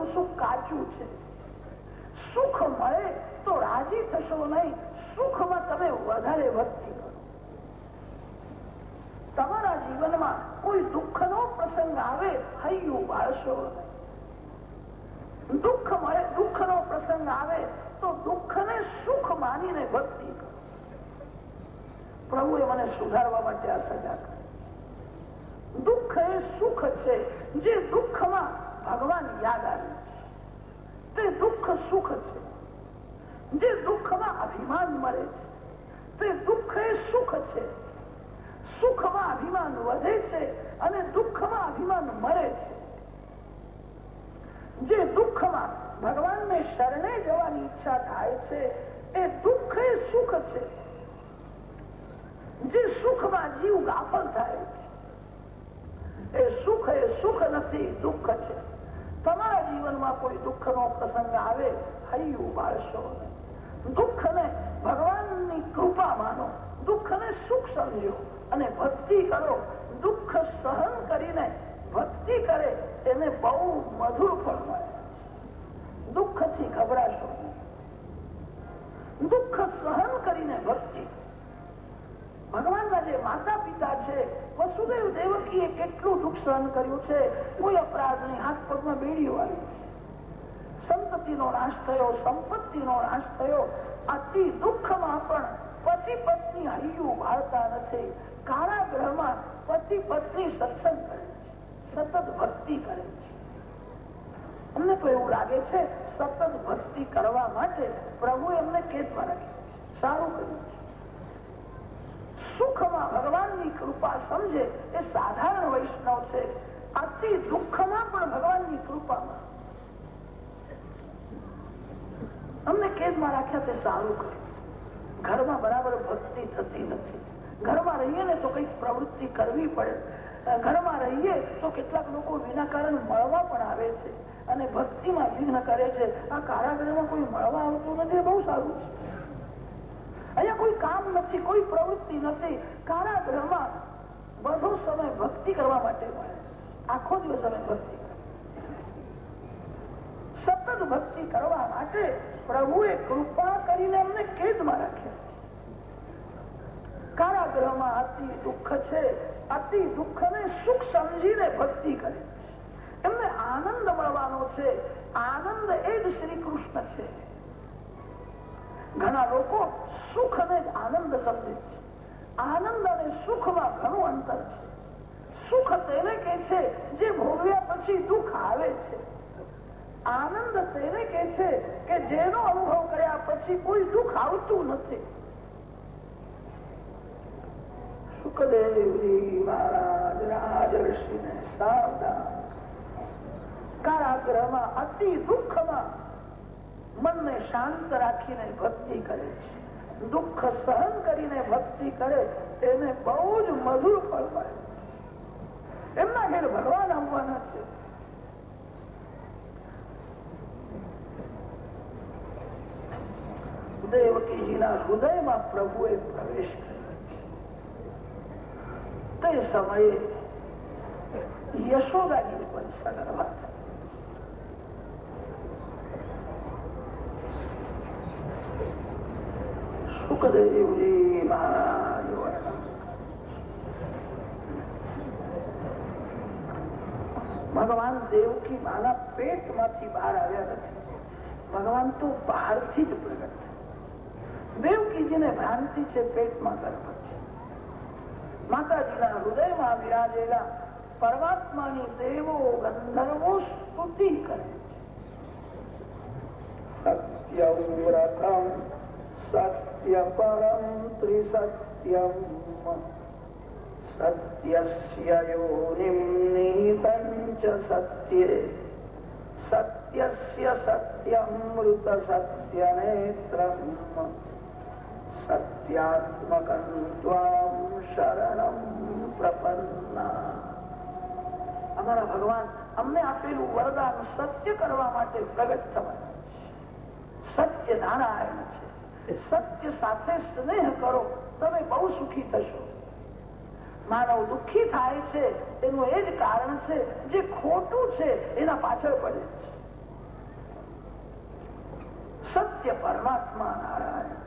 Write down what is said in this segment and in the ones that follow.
બધું સુખ કાચું છે? સુખ મળે તો રાજી થશો નહીં. સુખમાં તમે વધારે વધતી કરો. તમારા જીવનમાં કોઈ દુઃખનો પ્રસંગ આવે, હૈયું બાળશો દુઃખ મળે, દુઃખનો પ્રસંગ આવે, તો દુઃખને સુખ માનીને ભક્તિ કરો. પ્રભુએ મને સુધારવા માટે આ સજા કરી. દુઃખ એ સુખ છે. જે દુઃખમાં ભગવાન યાદ આવે તે દુઃખ સુખ છે. જે દુઃખમાં અભિમાન મળે છે, તે દુઃખ એ સુખ છે. સુખમાં અભિમાન વધે છે અને દુઃખમાં અભિમાન મળે છે. જે દુઃખમાં ભગવાનને શરણે જવાની ઈચ્છા થાય છે, એ દુઃખ એ સુખ છે. જે સુખમાં જીવ ગાફલ થાય છે, એ સુખ એ સુખ નથી, દુઃખ છે. તમારા જીવનમાં કોઈ દુઃખનો પ્રસંગ આવે, હૈયું બાળશો. દુઃખને ભગવાનની કૃપા માનો, દુઃખને સુખ સમજો અને ભક્તિ કરો. દુઃખ સહન કરીને ભક્તિ કરે, એને બહુ મધુર ફળ મળે. દુઃખથી ગભરાશો દુઃખ સહન કરીને ભક્તિ. ભગવાનના જે માતા પિતા છે વસુદેવ દેવકીએ કેટલું દુઃખ સહન કર્યું છે, કોઈ અપરાધની હાથ પગમાં બેડીઓ આવી સંપત્તિનો નાશ થયો, સંપત્તિનો નાશ થયો. અતિ દુઃખમાં પણ પતિ પત્ની હૈયું ભાળતા નથી. કારાગ્રહમાં પતિ પત્ની સત્સંગ કરે છે, સતત ભક્તિ કરે છે. અમને તો એવું લાગે છે, સતત ભક્તિ કરવા માટે પ્રભુ એમને કેદમાં રાખ્યું સારું કર્યું છે. સુખમાં ભગવાનની કૃપા સમજે એ સાધારણ વૈષ્ણવ છે. અતિ દુઃખમાં પણ ભગવાનની કૃપામાં. અમને કેદમાં રાખ્યા તે સારું કર્યું ઘરમાં બરાબર ભક્તિ થતી નથી. ઘરમાં રહીએ ને તો કંઈક પ્રવૃત્તિ કરવી પડે. ઘરમાં રહીએ તો કેટલાક લોકો વિના કારણ મળવા પણ આવે છે. અને ભક્તિમાં વિઘ્ન કરે છે. આ કારાગરમાં કોઈ મળવા આવતું નથી બહુ સારું છે. અહીંયા કોઈ કામ નથી, કોઈ પ્રવૃત્તિ નથી. કારાગૃહમાં બધો સમય ભક્તિ કરવા માટે આખો દિવસ અમે ભક્તિ સતત ભક્તિ કરવા માટે પ્રભુએ કૃપા કરીને અમને કેદમાં રાખ્યા. કારાગ્રહમાં અતિ દુઃખ છે. અતિ દુઃખ ને સુખ સમજીને ભક્તિ કરે. એમને આનંદ મળવાનો છે. આનંદ એ જ શ્રી કૃષ્ણ છે. ઘણા લોકો સુખ અને આનંદ સમજે છે? આનંદ અને સુખમાં ઘણું અંતર છે. સુખ તેને કે છે જે ભોગવ્યા પછી દુઃખ આવે છે. આનંદ તેને કે છે કે જેનો અનુભવ કર્યા પછી કોઈ દુઃખ આવતું નથી. મહારાજ, રાજર્ષિને સાવધાન. કારાગ્રહમાં અતિ દુઃખમાં મનને શાંત રાખીને ભક્તિ કરે છે. દુઃખ સહન કરીને ભક્તિ કરે એને બહુ જ મધુર ફળ મળે. એમના ઘેર ભગવાન આવવાના છે. દેવકીજીના હૃદયમાં પ્રભુએ પ્રવેશ કર્યો તે સમયે યશોદાજી પણ સગર્ભા સુખદેવજી મહારાજ ભગવાન દેવકી માના પેટમાંથી બહાર આવ્યા નથી ભગવાન તો બહારથી જ પ્રગટ દેવકીજીને ભ્રાંતિ છે પેટમાં ગર્ભ છે માતાજીના હૃદયમાં વિરાજેલા પરમાત્માની દેવો ગંધર્વો સ્તુતિ કરે છે સત્ય વ્રતમ સત્ય પરમ ત્રિસત્યમ સત્યે શરણમ પ્રપન્ના અમારા ભગવાન, અમને આપેલું વરદાન સત્ય કરવા માટે પ્રગટ થવાનું સત્ય નારાયણ સત્ય સાથે સ્નેહ કરો, તમે બહુ સુખી થશો. માનવ દુઃખી થાય છે એનું એ જ કારણ છે, જે ખોટું છે, એના પાછળ પડે છે. સત્ય પરમાત્મા નારાયણ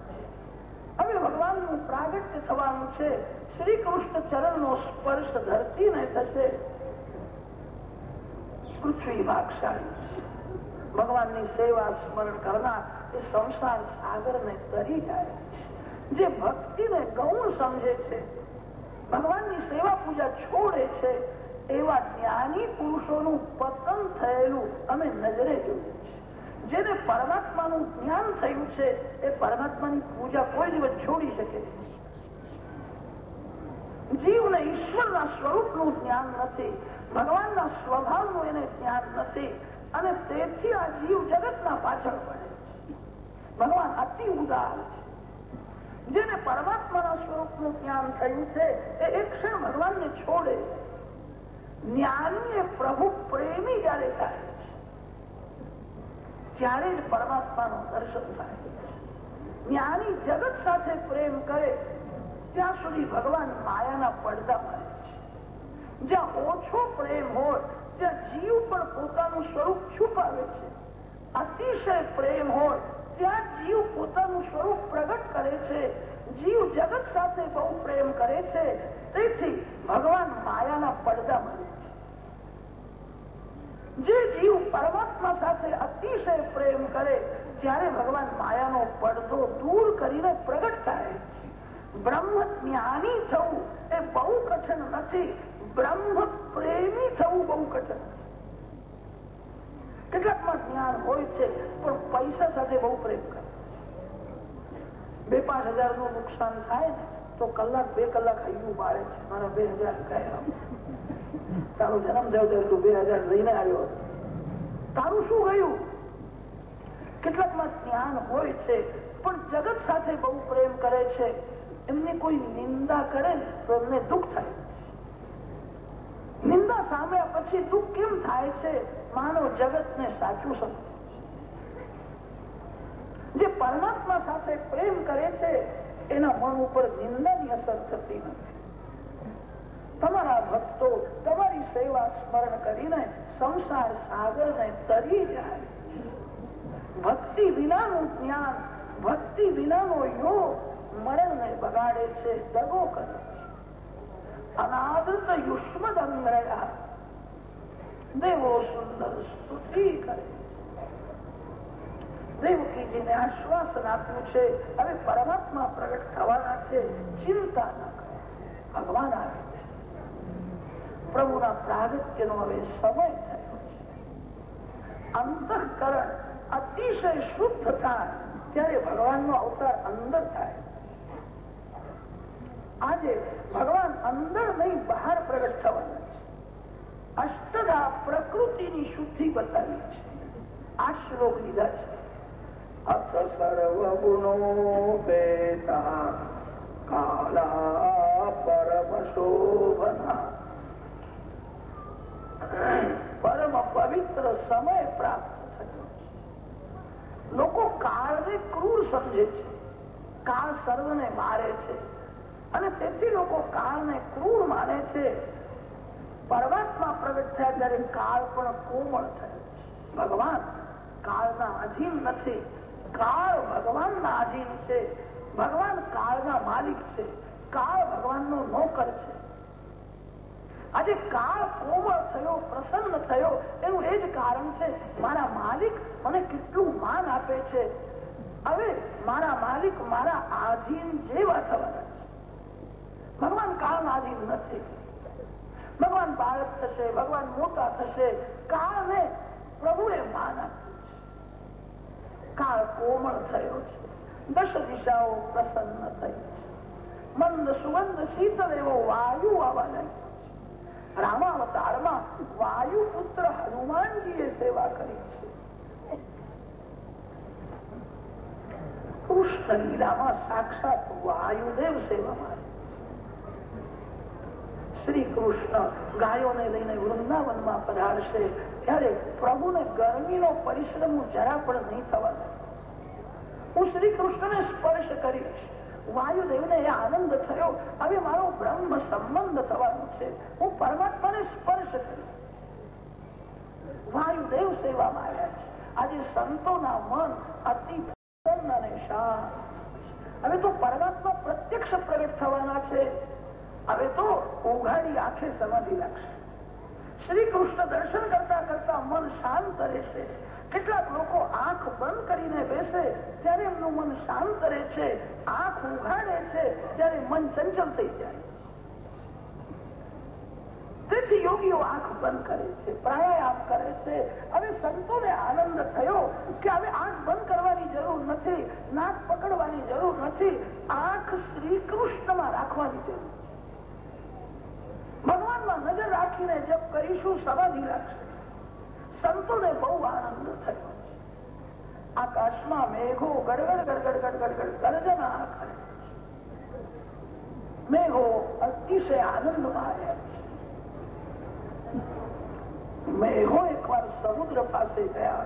હવે ભગવાનનું પ્રાગટ્ય થવાનું છે. શ્રી કૃષ્ણ ચરણ નો સ્પર્શ ધરતીને થશે. પૃથ્વી ભાગશાળી ભગવાનની સેવા સ્મરણ કરનાર સંસાર સાગરને તરી જાય. જે ભક્તિને ગૌણ સમજે છે, ભગવાનની સેવા પૂજા છોડે છે, એવા જ્ઞાની પુરુષોનું પતન થયેલું અમે નજરે જોયું છે જેને પરમાત્માનું જ્ઞાન થયું છે, એ પરમાત્માની પૂજા કોઈ દિવસ છોડી શકે જીવને ઈશ્વરના સ્વરૂપનું જ્ઞાન નથી, ભગવાનના સ્વભાવનું એને જ્ઞાન નથી, અને તેથી આ જીવ જગતના પાછળ પડે. ભગવાન અતિ ઉદાર છે. જેને પરમાત્માના સ્વરૂપનું જ્ઞાન થયું છે, એ એક ક્ષણ ભગવાનને છોડે. જ્ઞાની એ પ્રભુ પ્રેમી જયારે થાય ત્યારે જ પરમાત્માનું દર્શન થાય જ્ઞાની જગત સાથે પ્રેમ કરે, ત્યાં સુધી ભગવાન માયાના પડદા મારે છે. જ્યાં ઓછો પ્રેમ હોય, ત્યાં જીવ પણ પોતાનું સ્વરૂપ છુપાવે છે. અતિશય પ્રેમ હોય ત્યાં જીવ પોતાનું સ્વરૂપ પ્રગટ કરે છે. જીવ જગત સાથે બહુ પ્રેમ કરે છે. તેથી ભગવાન માયાના પડદા મારે જે જીવ પરમાત્મા સાથે અતિશય પ્રેમ કરે, ત્યારે ભગવાન માયાનો પડદો દૂર કરીને પ્રગટ થાય બ્રહ્મ જ્ઞાની થવું એ બહુ કઠિન નથી. બ્રહ્મ પ્રેમી થવું બહુ કઠિન કેટલાકમાં જ્ઞાન હોય છે, પણ પૈસા સાથે બહુ પ્રેમ કરે બે પાંચ હજારનું નુકસાન થાય તો કલાક બે કલાક હૈયું બાળે છે. મારા બે હજાર તારો જન્મ થયો ત્યારે તું બે હજાર લઈને આવ્યો તારું શું ગયું? કેટલાકમાં જ્ઞાન હોય છે, પણ જગત સાથે બહુ પ્રેમ કરે છે. એમને કોઈ નિંદા કરે તો એમને દુઃખ થાય. નિંદા સામે પછી દુઃખ કેમ થાય છે? માનવ જગત ને સાચું સમજે જે પરમાત્મા સાથે પ્રેમ કરે છે, એના મન ઉપર નિંદાની અસર થતી નથી. તમારા ભક્તો તમારી સેવા સ્મરણ કરીને સંસાર સાગર ને તરી જાય. ભક્તિ વિનાનું જ્ઞાન, ભક્તિ વિનાનો યોગ મરણ ને બગાડે છે, દગો કરે છે. અનાદૃત યુષ્મદંગ્રયા દેવો સુંદર સ્તુતિ કરે દેવકીજીને આશ્વાસન આપ્યું છે હવે પરમાત્મા પ્રગટ થવાના છે ચિંતા ન કરે ભગવાન આવે પ્રભુના પ્રાગત્યનો હવે સમય થયો છે અંતઃકરણ અતિશય શુદ્ધ થાય ત્યારે ભગવાનનો અવતાર અંદર થાય આજે ભગવાન અંદર નહીં બહાર પ્રગટ થવાના છે અષ્ટદા પ્રકૃતિની શુદ્ધિ બતાવી છે. આ શ્લોક લીધા છે. અથ સર્વગુણો બેતા કાલા પરમ શોભના પરમ પવિત્ર સમય પ્રાપ્ત થયો લોકો કાળને ક્રૂર સમજે છે. કાળ સર્વને મારે છે. અને તેથી લોકો કાળને ક્રૂર માને છે. પરમાત્મા પ્રગટ થયા ત્યારે કાળ પણ કોમળ થયો. ભગવાન કાળના અધીન નથી. કાળ ભગવાનના અધીન છે. ભગવાન કાળના માલિક છે. કાળ ભગવાનનો નોકર છે. આજે કાળ કોમળ થયો, પ્રસન્ન થયો એનું એ જ કારણ છે મારા માલિક મને કેટલું માન આપે છે. હવે મારા માલિક મારા આધીન જેવા થવાના છે. ભગવાન કાળના આધીન નથી. ભગવાન બાળક થશે, ભગવાન મોટા થશે. કાળને પ્રભુએ માન આપ્યું છે. કાળ કોમળ થયો છે. દશ દિશાઓ પ્રસન્ન થઈ છે. મંદ સુગંધ શીતળ એવો વાયુ આવવા લાગ્યો રામાવતારમાં વાયુ પુત્ર હનુમાનજીએ સેવા કરી છે. કૃષ્ણ લીલામાં સાક્ષાત વાયુદેવ સેવામાં શ્રી કૃષ્ણ ગાયોને લઈને વૃંદાવનમાં પધારશે, ત્યારે પ્રભુને ગરમીનો પરિશ્રમ જરા પણ નહીં થવા હું શ્રી કૃષ્ણને સ્પર્શ કરીશ. વાયુદેવને એ આનંદ થયો. હવે મારો બ્રહ્મ સંબંધ થવાનો છે. હું પરમાત્માને સ્પર્શ કરીશ. વાયુદેવ સેવામાં આવ્યા છે. આજે સંતોના મન અતિ અને શાંત હવે તો પરમાત્મા પ્રત્યક્ષ પ્રગટ થવાના છે. હવે તો ઉઘાડી આંખે સમાધિ લાગશે. શ્રી કૃષ્ણ દર્શન કરતા કરતા મન શાંત રહેશે કેટલાક લોકો આંખ બંધ કરીને બેસે, ત્યારે એમનું મન શાંત રહે છે, આંખ ઉઘાડે છે, ત્યારે મન ચંચલ થઈ જાય. તેથી યોગીઓ આંખ બંધ કરે છે, પ્રાણાયામ કરે છે. હવે સંતોને આનંદ થયો કે હવે આંખ બંધ કરવાની જરૂર નથી, નાક પકડવાની જરૂર નથી. આંખ શ્રી કૃષ્ણમાં રાખવાની જરૂર. ભગવાનમાં નજર રાખીને જપ કરીશું, સમાધિ લાગશે સંતોને બહુ આનંદ થયો. આકાશમાં મેઘો ગડગડ ગડગડ ગડગડ ગડ ગર્જના કરે મેઘો અતિશય આનંદમાં આવ્યા મેઘો એકવાર સમુદ્ર પાસે ગયા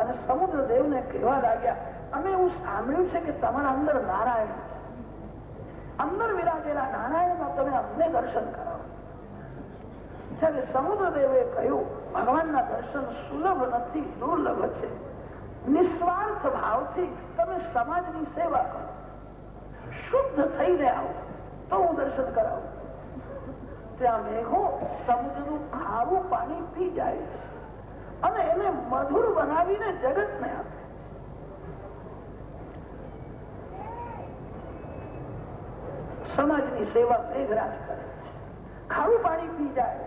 અને સમુદ્ર દેવને કહેવા લાગ્યા, અમે એવું સાંભળ્યું છે કે તમારા અંદર નારાયણ અંદર વિરાજેલા નારાયણમાં તમે અમને દર્શન કરાવો. ત્યારે સમુદ્ર દેવે કહ્યું, ભગવાનના દર્શન સુલભ નથી, દુર્લભ છે. નિસ્વાર્થ ભાવથી તમે સમાજની સેવા કરો. શુદ્ધ થઈને આવો, તો હું દર્શન કરાવું. ત્યાં મેઘો સમુદ્રનું ખારું પાણી પી જાય છે અને એને મધુર બનાવીને જગતને આપે સમાજની સેવા મેઘરાજ કરે છે. ખારું પાણી પી જાય.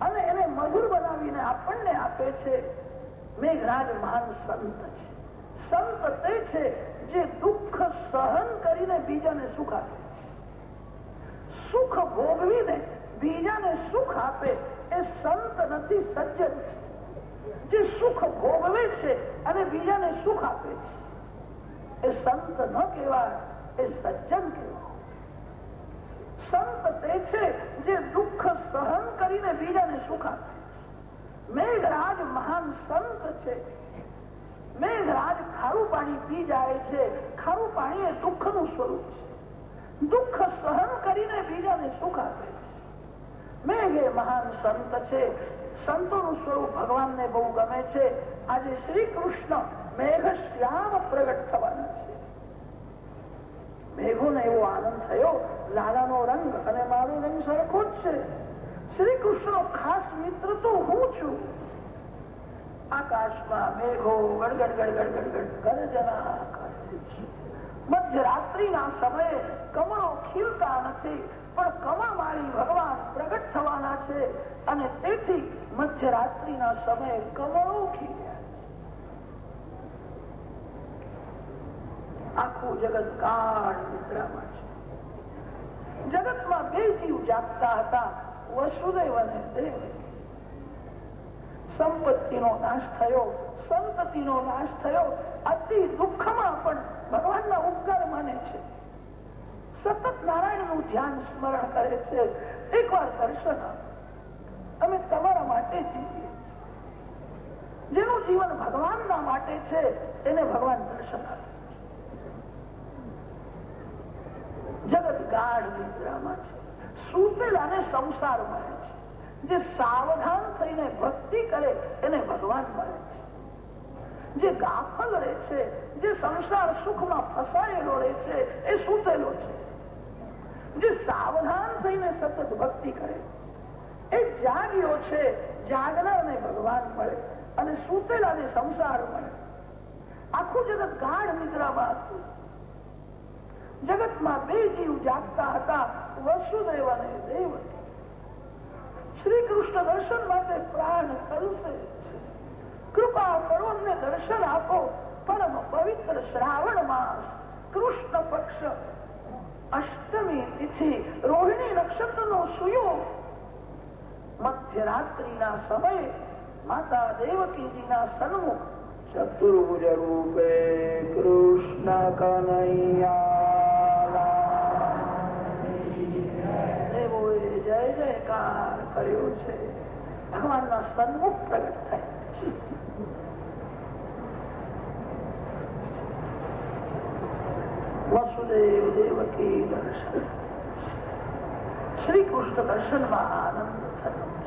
અને એને મધુર બનાવીને આપણને આપે છે મેઘરાજ મહાન સંત છે. સંત તે છે જે દુઃખ સહન કરીને બીજાને સુખ આપે સુખ ભોગવીને બીજાને સુખ આપે, એ સંત નથી, સજ્જન છે. જે સુખ ભોગવે છે અને બીજાને સુખ આપે છે. એ સંત ન કહેવાય, એ સજ્જન કહેવાય. સંત તે છે જે દુઃખ સહન કરીને બીજાને સુખ આપે મેઘરાજ મહાન સંત છે. મેઘરાજ ખારું પાણી પી જાય છે. ખારું પાણી એ દુઃખનું સ્વરૂપ છે. દુઃખ સહન કરીને બીજાને સુખ આપે મેઘ એ મહાન સંત છે. સંતોનું સ્વરૂપ ભગવાનને બહુ ગમે છે. આજે શ્રી કૃષ્ણ મેઘ શ્યામ પ્રગટ થવાના મેઘોને એવો આનંદ થયો લાલાનો રંગ અને મારો રંગ સરખો જ છે. શ્રી કૃષ્ણનો ખાસ મિત્ર તો હું છું આકાશમાં મેઘો મધ્યરાત્રિના સમયે કમળો ખીલતા નથી, પણ કમળમાળી ભગવાન પ્રગટ થવાના છે અને તેથી મધ્યરાત્રિના સમયે કમળો ખીલ્યા આખું જગત કાળ નિદ્રામાં છે. જગતમાં બે જીવ જાગતા હતા વસુદેવ અને દેવ. સંપત્તિનો નાશ થયો, સંતતિનો નાશ થયો, અતિ દુઃખમાં પણ ભગવાનના ઉપકાર માને છે. સતત નારાયણનું ધ્યાન સ્મરણ કરે છે. એકવાર દર્શન અમે તમારા માટે જીવીએ જેનું જીવન ભગવાનના માટે છે એને ભગવાન દર્શન આપે જગત ગાઢ નિદ્રામાં છે. સૂતેલાને સંસાર મળે છે. જે સાવધાન થઈને ભક્તિ કરે, એને ભગવાન મળે છે. જે ગાફલ રહે છે, જે સંસાર સુખમાં ફસાયેલો રહે છે, એ સૂતેલો છે. જે સાવધાન થઈને સતત ભક્તિ કરે, એ જાગ્યો છે, જાગનારને ભગવાન મળે અને સૂતેલાને સંસાર મળે. આખું જગત ગાઢ નિદ્રામાં હતું. જગતમાં બે જીવ જાગતા હતા વસુદેવ અને દેવ. શ્રી કૃષ્ણ દર્શન માટે પ્રાણ કરશે કૃપા કરો ને દર્શન આપો, પરમ પવિત્ર શ્રાવણ માસ, કૃષ્ણ પક્ષ, અષ્ટમી તિથિ, રોહિણી નક્ષત્ર નો સુયોગ. મધ્યરાત્રિના સમયે માતા દેવકીજીના સન્મુખ ચતુર્ભુજ રૂપે કૃષ્ણ કનૈયા જય જયકાર છે ભગવાનના સન્મુખ પ્રગટ થાય વસુદેવ દેવકી દર્શન શ્રી કૃષ્ણ દર્શનમાં આનંદ થયો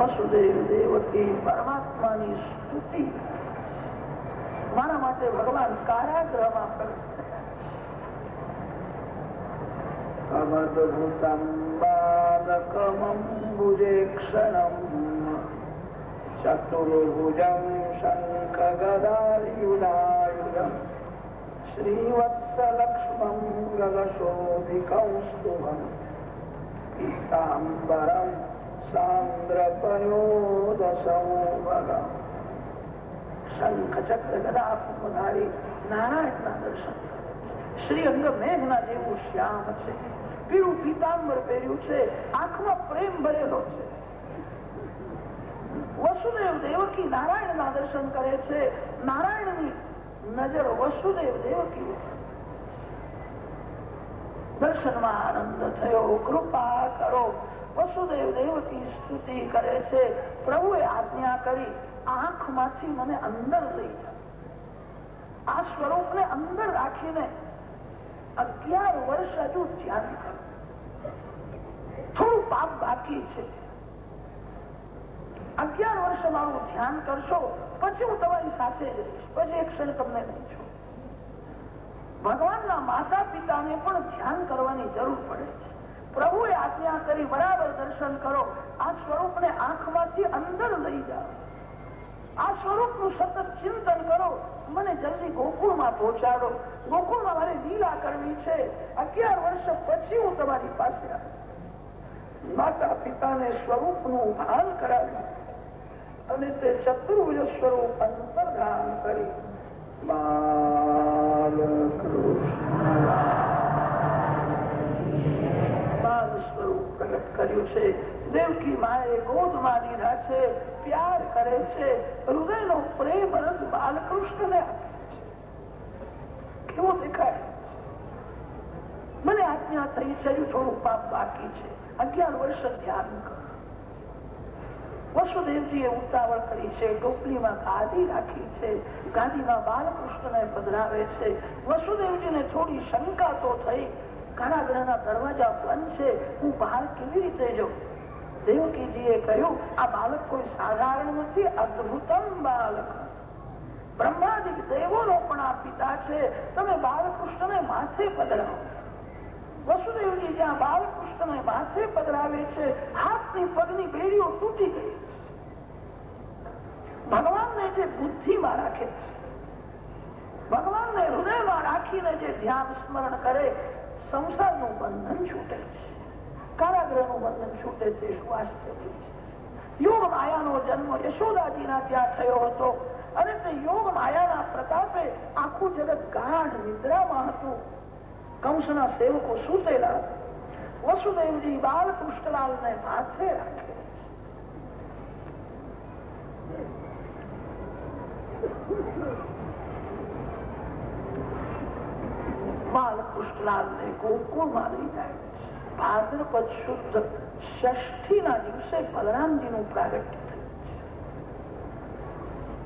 વસુદેવ દેવકી પરમાત્માની સ્તુતિ. મારા માટે ભગવાન કારાગ્રહમાં અમદભૂતમ બાલકમંબુજે ક્ષણમ. ચતુર્ભુજમ શંખ ગદાયુધાયુધમ શ્રીવત્સલક્ષ્મમ ગગશોભિકૌસ્તુભમ પીતાંબરમ ચક્ર ગદા પદ્મધારી નારાયણના દર્શન શ્યામ છે નારાયણ ભરેલો છે વસુદેવ દેવકી દર્શન કરે નજર વસુદેવ દેવકી દર્શનમાં આનંદ થયો કૃપા કરો વસુદેવ દેવકી સ્તુતિ કરે છે. પ્રભુએ આજ્ઞા કરી, આંખમાંથી મને અંદર લઈ આ સ્વરૂપને અંદર રાખીને અગિયાર વર્ષ હજુ ધ્યાન થોડું પાપ બાકી છે. અગિયાર વર્ષ મારું ધ્યાન કરશો, પછી હું તમારી સાથે જઈશ પછી એક ક્ષણ તમને નહીં છું ભગવાનના માતા પિતાને પણ ધ્યાન કરવાની જરૂર પડે છે. પ્રભુએ આજ્ઞા કરી બરાબર દર્શન કરો. આ સ્વરૂપને આંખમાંથી અંદર લઈ જાઓ. આ સ્વરૂપનું સતત ચિંતન કરો. મને જલ્દી ગોકુળમાં પહોંચાડો. ગોકુળમાં મારે લીલા કરવી છે. અગિયાર વર્ષ પછી હું તમારી પાસે માતા પિતાને સ્વરૂપનું ભાન કરાવ્યું અને તે શત્રુજ સ્વરૂપ અંતર્ધાન કરી. બાલ પ્રગટ કર્યું છે. દેવકી માએ ગોદમાં લીધા છે પ્યાર કરે છે. હૃદયનો પ્રેમ રસ બાલકૃષ્ણને કેવો દેખાય? મને આજ્ઞા થઈ છે થોડું પાપ બાકી છે. અગિયાર વર્ષ ધ્યાન કરો. વસુદેવજીએ ઉતાવળ કરી છે, ટોપલીમાં ગાદી રાખી છે. ગાદીમાં બાલકૃષ્ણને પધરાવે છે. વસુદેવજીને થોડી શંકા તો થઈ કારાગૃહના દરવાજા છે. હું બહાર કેવી રીતે જાઉં? દેવકીજીએ કહ્યું, આ બાળક કોઈ સાધારણ નથી, અદભુતમ બાળક. બ્રહ્માદિક દેવોનો પણ આ પિતા છે. તમે બાલકૃષ્ણને માથે પધરાવો. વસુદેવજી જ્યાં બાલકૃષ્ણને માથે પધરાવે છે, હાથની પગની બેડીઓ તૂટી ગઈ. ભગવાનને જે બુદ્ધિમાં રાખે છે, ભગવાનને હૃદયમાં રાખીને જે ધ્યાન સ્મરણ કરે સંસારનું બંધન છૂટે છે. કારાગ્રહનું બંધન છૂટે છે શું આશ્ચર્ય યોગ માયાનો જન્મ યશોદાજીના ત્યાં થયો હતો. અને તે યોગ માયાના પ્રતાપે આખું જગત ગાઢ નિદ્રામાં હતું. કંસના સેવકો સૂતેલા. વસુદેવજી બાલકૃષ્ણલાલ ને માથે રાખે બાલકૃષ્ણલાલ ને ગોકુળમાં લઈ જાય ભાદ્રપદ શુદ્ધ ષષ્ઠી ના દિવસે બલરામજી નું પ્રાગટ્ય થયું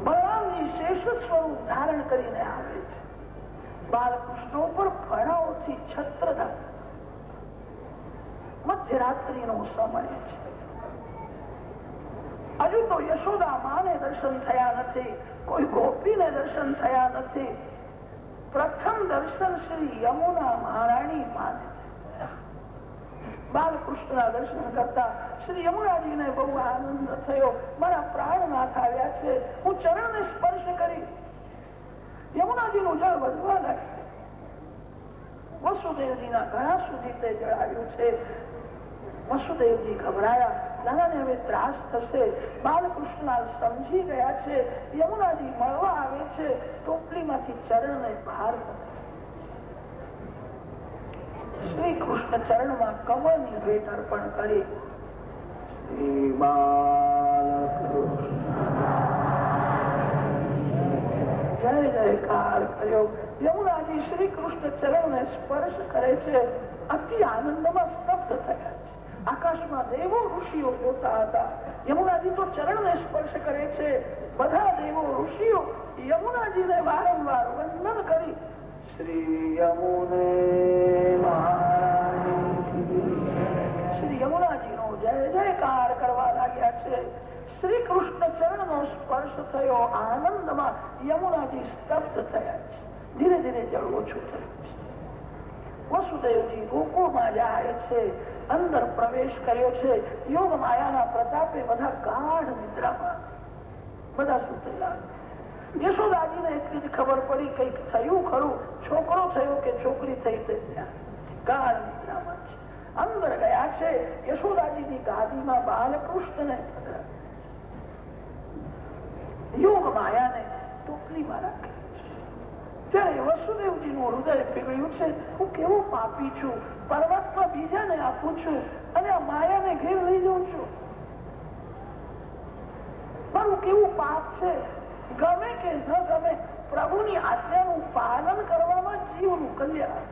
બલરામજી શેષ સ્વરૂપ ધારણ કરીને આવે છે બાલકૃષ્ણ ઉપર ફળાઓથી છત્ર મધ્યરાત્રિ નો સમય છે હજુ તો યશોદા માને દર્શન થયા નથી કોઈ ગોપીને દર્શન થયા નથી પ્રથમ દર્શન શ્રી યમુના મહારાણી માને બાલકૃષ્ણના દર્શન કરતા શ્રી યમુનાજીને બહુ આનંદ થયો. મારા પ્રાણનાથ આવ્યા છે. હું ચરણને સ્પર્શ કરી યમુનાજીનું જળ વધવા લાગ્યું. વસુદેવજીના ઘણા સુધી તે જણાવ્યું છે. વસુદેવજી ગભરાયા. નાનાને હવે ત્રાસ થશે. બાલકૃષ્ણ સમજી ગયા છે. યમુનાજી મળવા આવે છે. ટોપલીમાંથી ચરણને બહાર શ્રી કૃષ્ણ ચરણમાં કમળની ભેટ અર્પણ કરી. શ્રી જય જયકાર કર્યો. યમુનાજી શ્રી કૃષ્ણ ચરણને સ્પર્શ કરે છે. અતિ આનંદમાં સ્તબ્ધ થયા. આકાશમાં દેવો ઋષિઓ પોતા હતા. યમુનાજી તો ચરણને સ્પર્શ કરે છે. બધા દેવો ઋષિઓ યમુનાજીને વારંવાર વંદન કરી. શ્રી યમુને શ્રી યમુનાજી નો જય જયકાર કરવા લાગ્યા છે. શ્રી કૃષ્ણ ચરણ નો સ્પર્શ થયો. આનંદમાં યમુનાજી સ્તબ્ધ થયા છે. ધીરે ધીરે જળ ઓછું થયું છે. વસુદેવજી ગોકુળમાં જાય છે. અંદર પ્રવેશ કર્યો છે. યોગ માયાના પ્રતાપે બધા ગાઢ નિદ્રામાં બધા સુતેલા. યશોદાજીને એટલી જ ખબર પડી કંઈક થયું ખરું. છોકરો થયો કે છોકરી થઈ તે ગાઢ નિદ્રામાં અંદર ગયા છે. યશોદાજીની ગાદીમાં બાલકૃષ્ણને યોગ માયાને ટોપલીમાં રાખે ત્યારે વસુદેવજી નું હૃદય પીગળ્યું છે. હું કેવો પાપી છું. પરમાત્મા બીજાને આપું છું અને આ માયાને ઘેર લઈ જઉં છું. મારું કેવું પાપ છે? ગમે કે ન ગમે પ્રભુની આજ્ઞાનું પાલન કરવામાં જીવનું કલ્યાણ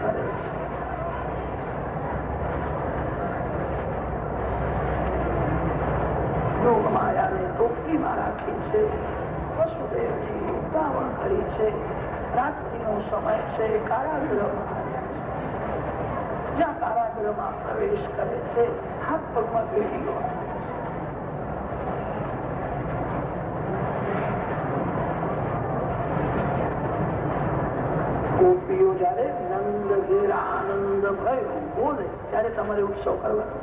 કરે છે. યોગ રાખી છે. ઉતાવળ કરી છે રાત્રિનો સમય છે કારાગૃહમાં ગોપીઓ જયારે નંદ, ઘેર આનંદ, ભયો ત્યારે તમારે ઉત્સવ કરવાનો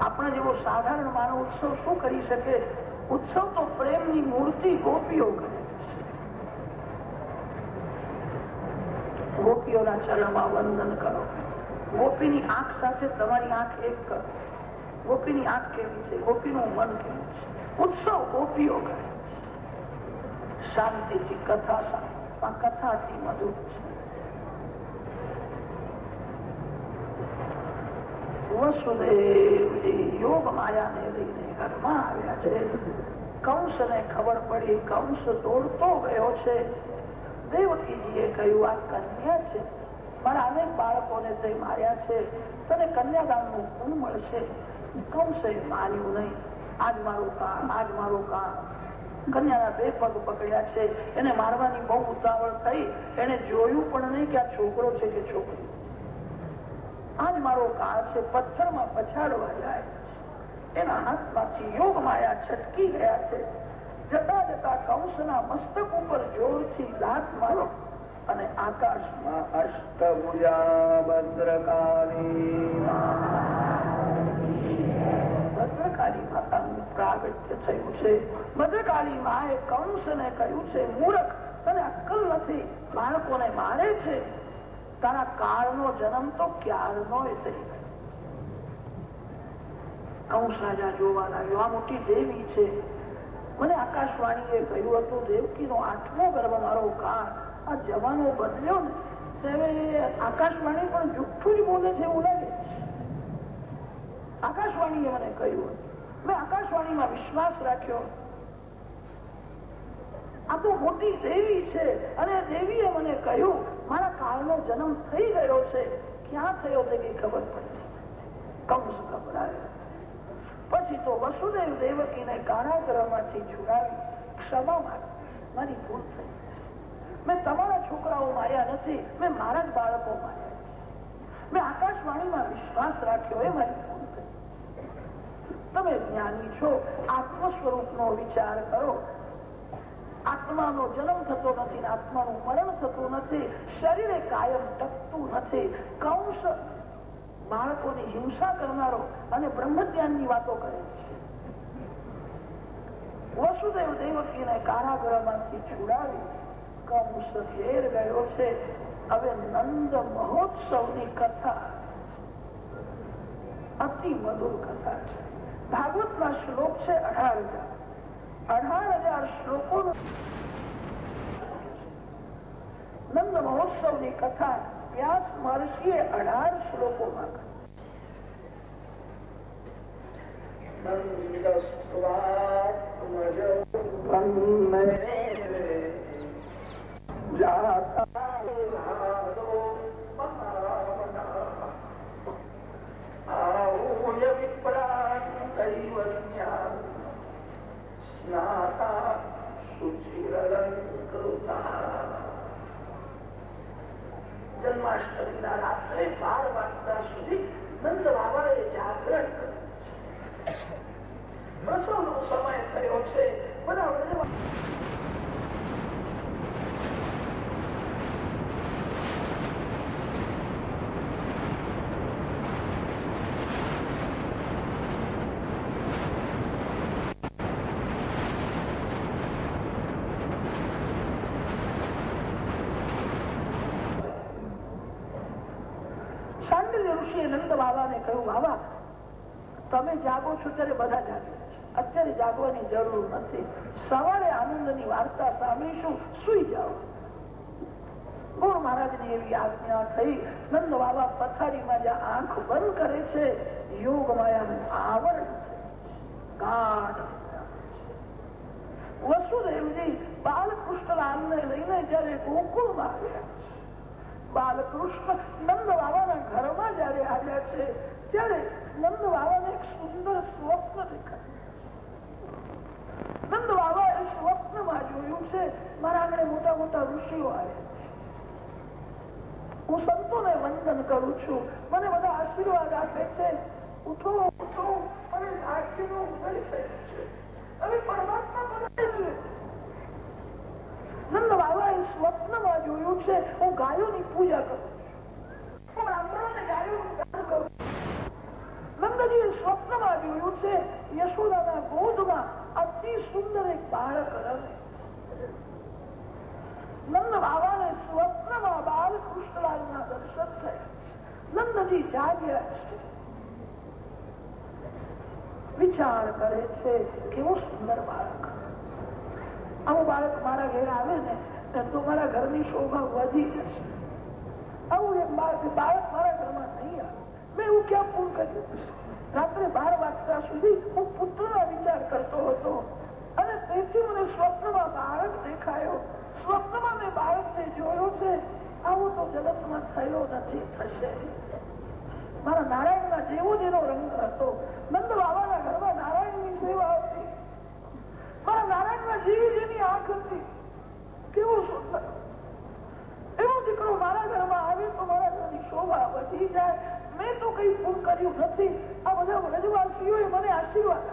આપણા જેવો સાધારણ માનવ ઉત્સવ શું કરી શકે? ઉત્સવ તો પ્રેમની મૂર્તિ ગોપીઓ કરે ગોપીઓના ચરણમાં વંદન કરો ગોપીની આંખ સાથે તમારી આંખ એક કરો ગોપીની આંખ કેવી છે ગોપીનું મન કેવું છે ઉત્સવ ગોપીઓ કરે શાંતિથી કથા કથાથી મધુર છે વસુદેવજી યોગ માયાને લઈને ઘરમાં આવ્યા છે. કંસને ખબર પડી, કંસ દોડતો ગયો છે. દેવકીજીએ કહ્યું, આ કન્યા છે. મારા અનેક બાળકોને તે માર્યા છે. તને કન્યાદાનનું ગુણ મળશે. કંસે માન્યું નહીં. આજ મારું કામ આજ મારું કામ કન્યાના બે પગ પકડ્યા છે. એને મારવાની બહુ ઉતાવળ થઈ. એને જોયું પણ નહીં કે આ છોકરો છે કે છોકરી. આજ મારો કાળ છે, પથ્થરમાં પછાડવા જાય એના હાથમાંથી યોગ માયા છટકી ગયા છે. જતા જતા કંસના મસ્તક ઉપર જોરથી લાત મારો અને આકાશમાં અષ્ટભુજા ભદ્રકાળી ભદ્રકાળી માતાનું પ્રાગટ્ય થયું છે. ભદ્રકાળી માએ કંસને કહ્યું છે, મૂર્ખ, તને અક્કલ નથી, બાળકોને મારે છે. તારા કાળનો જન્મ તો ક્યારનો થઈ કંસ રાજા જોવા લાગ્યો, આ મોટી દેવી છે. મને આકાશવાણીએ કહ્યું હતું, દેવકીનો આઠમો ગર્ભ મારો કાળ આ જવાનો બદલ્યો ને આકાશવાણી પણ જુઠ્ઠું જ બોલે છે એવું લાગે આકાશવાણીએ મને કહ્યું મેં આકાશવાણીમાં વિશ્વાસ રાખ્યો. આ તો મોટી દેવી છે. અને દેવીએ મને કહ્યું મારા કાળનો જન્મ થઈ ગયો છે. ક્યાં થયો તે ખબર પડતી કંસ ગભરાયો. પછી તો વસુદેવ દેવકીને કારાગૃહમાંથી છુડાવી ક્ષમા માંગી. મારી ભૂલ થઈ મેં તમારા છોકરાઓ માર્યા નથી. મેં મારા જ બાળકો માર્યા મેં આકાશવાણીમાં વિશ્વાસ રાખ્યો, એ મારી ભૂલ થઈ તમે જ્ઞાની છો આત્મ સ્વરૂપનો વિચાર કરો. આત્માનો જન્મ થતો નથી આત્માનું મરણ થતું નથી. શરીરે કાયમ ટકતું નથી. કૌશ બાળકોની હિંસા કરનારો અને બ્રહ્મધ્યાનની વાતો કરે છે. વસુદેવ દેવકીને કારાગૃહમાંથી છોડાવી કંસ ઘેર ગયો છે. હવે નંદ મહોત્સવની કથા. અતિ મધુર કથા છે. ભાગવતના શ્લોક છે અઢાર હજાર. અઢાર હજાર શ્લોકો નંદ મહોત્સવની કથા વ્યાસ મહર્ષિએ અઢાર શ્લોકોમાં કરી જાતા नाता जन्माष्टमीला रात्री बार वाजता सुधी नंद बाबा जागरण કરશે રસોનો સમય થયો છે બધા છો ત્યારે બધા જાગે અત્યારે જાગવાની જરૂર નથી. સવારે આનંદની વાર્તા સાંભળીશું, સુઈ જાઓ. ગુરુ મહારાજની એવી આજ્ઞા થઈ, નંદ બાબા પથારીમાં જ્યાં આંખ બંધ કરે છે યોગ માયાનું આવરણ ગાઢ વસુદેવજી બાલકૃષ્ણલાલને લઈને જયારે ગોકુળમાં આવ્યા બાલકૃષ્ણ નંદ બાબાના ઘરમાં જયારે આવ્યા છે, ત્યારે નંદ બાબાને એક સુંદર સ્વપ્ન દેખાય નંદ બાબા એ સ્વપ્નમાં જોયું છે મારા આગળ મોટા મોટા ઋષિઓ આવ્યા છે હું સંતોને વંદન કરું છું મને બધા આશીર્વાદ આપે છે ઉઠો ઉઠો અને ઉદય થયો છે હવે પરમાત્મા બનાવે છે નંદ બાબાએ સ્વપ્નમાં જોયું છે હું ગાયોની પૂજા કરું હું દાન કરું નંદજીએ સ્વપ્નમાં જોયું છે યશોદાના ગોદમાં અતિ સુંદર એક બાળક રમે નંદ બાબાને સ્વપ્નમાં બાલકૃષ્ણલાલના દર્શન થયા નંદજી જાગ્યા છે વિચાર કરે છે કેવું સુંદર બાળક આવું બાળક મારા ઘેર આવે ને તો મારા ઘરની શોભા વધી જશે આવું એક બાળક બાળક મારા ઘરમાં નહીં એવું ક્યાં ફોન કર્યું? રાત્રે બાર વાગતા સુધી હું પુત્રના વિચાર કરતો હતો. અને તેથી મને સ્વપ્નમાં બાળક દેખાયો. સ્વપ્નમાં મેં બાળકને જોયો છે. આવું તો જગતમાં થયો નથી, થશે. મારા નારાયણના જેવો જેનો રંગ હતો. નંદ બાબાના ઘરમાં નારાયણની સેવા હતી. મારા નારાયણના જેવી જેની આંખ હતી. કેવું સુંદર. એવો દીકરો મારા ઘરમાં આવે તો મારા ઘરની શોભા વધી જાય. મેં તો કઈ ભૂલ કર્યું નથી. આ બધા વ્રજવાસીઓએ મને આશીર્વાદ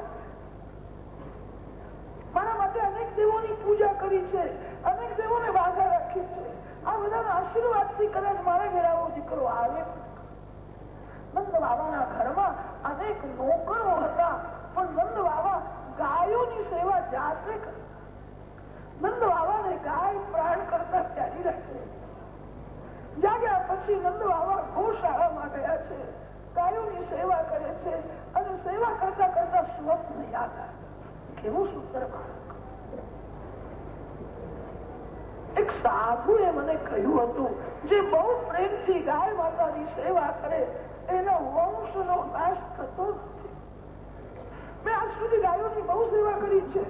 મારા માટે અનેક દેવોની પૂજા કરી છે. અનેક દેવોને બાધા રાખી છે. આ બધાના આશીર્વાદથી કદાચ મારા ઘેર આવો દીકરો આવે. નંદ બાબાના ઘરમાં અનેક નોકરો હતા. પણ નંદ બાબા ગાયોની સેવા જાતે કરે નંદ બાબાને ગાય પ્રાણ કરતા ત્યાગી રાખે પછી નંદ બાબા ગયા છે. ગાયોની સેવા કરે છે અને સેવા કરતા કરતા સ્વપ્ન યાદ આવે. કેવું સુંદર એક સાધુએ મને કહ્યું હતું, જે બહુ પ્રેમથી ગાય માતાની સેવા કરે, એનો વંશનો નાશ થતો નથી. મેં આજ સુધી ગાયોની બહુ સેવા કરી છે.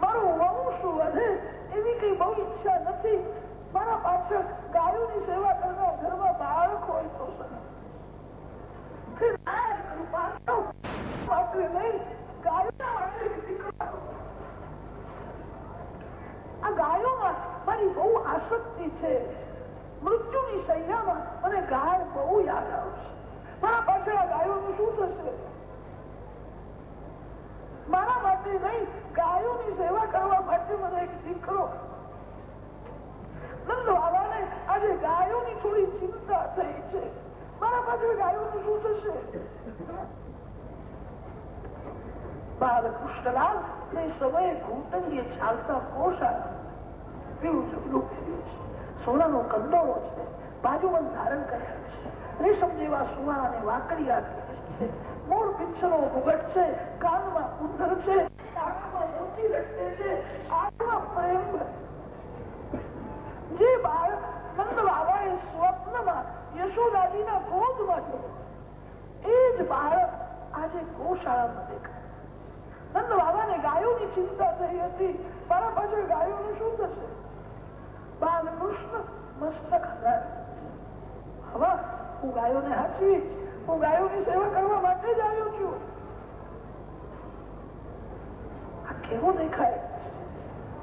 મારો વંશ વધે એવી કઈ બહુ ઈચ્છા નથી. મારા પાછળ ગાયોની સેવા કરનાર ઘરમાં બાળક હોય તો મને ગાય બહુ યાદ આવશે. મારા પાછળ આ ગાયોનું શું થશે? મારા માટે નહીં, ગાયોની સેવા કરવા માટે મને એક દીકરો નંદ આવાને આજે ગાયોની થોડી ચિંતા થઈ છે. મારા પાછળ ગાયોનું શું થશે? બાલકૃષ્ણલાલ તે સમયે ઘૂંટણીએ ચાલતા કોષા પીવું જબલું પહેર્યું છે. સોનાનો કંદોળો છે. બાજુમાં ધારણ કર્યા છે. રેશમ જેવા સુવા અને વાકડિયા છે. મૂળ પિચ્છરો ઘુઘટ છે કાનમાં ઉંદર છે આંખમાં મોતી રટે છે આંખમાં પ્રેમ જે બાળક નંદ બાબાએ સ્વપ્નમાં યશોદાજીના ગોદમાં જોયું. એ જ બાળક આજે ગોશાળામાં દેખાય. નંદ બાબાને ગાયોની ચિંતા થઈ હતી. મારા પાછળ ગાયોનું શું થશે? બાલકૃષ્ણ મસ્તક હજાર હવે હું ગાયોને હાચવી હું ગાયોની સેવા કરવા માટે જ આવ્યો છું. આ કેવો દેખાય?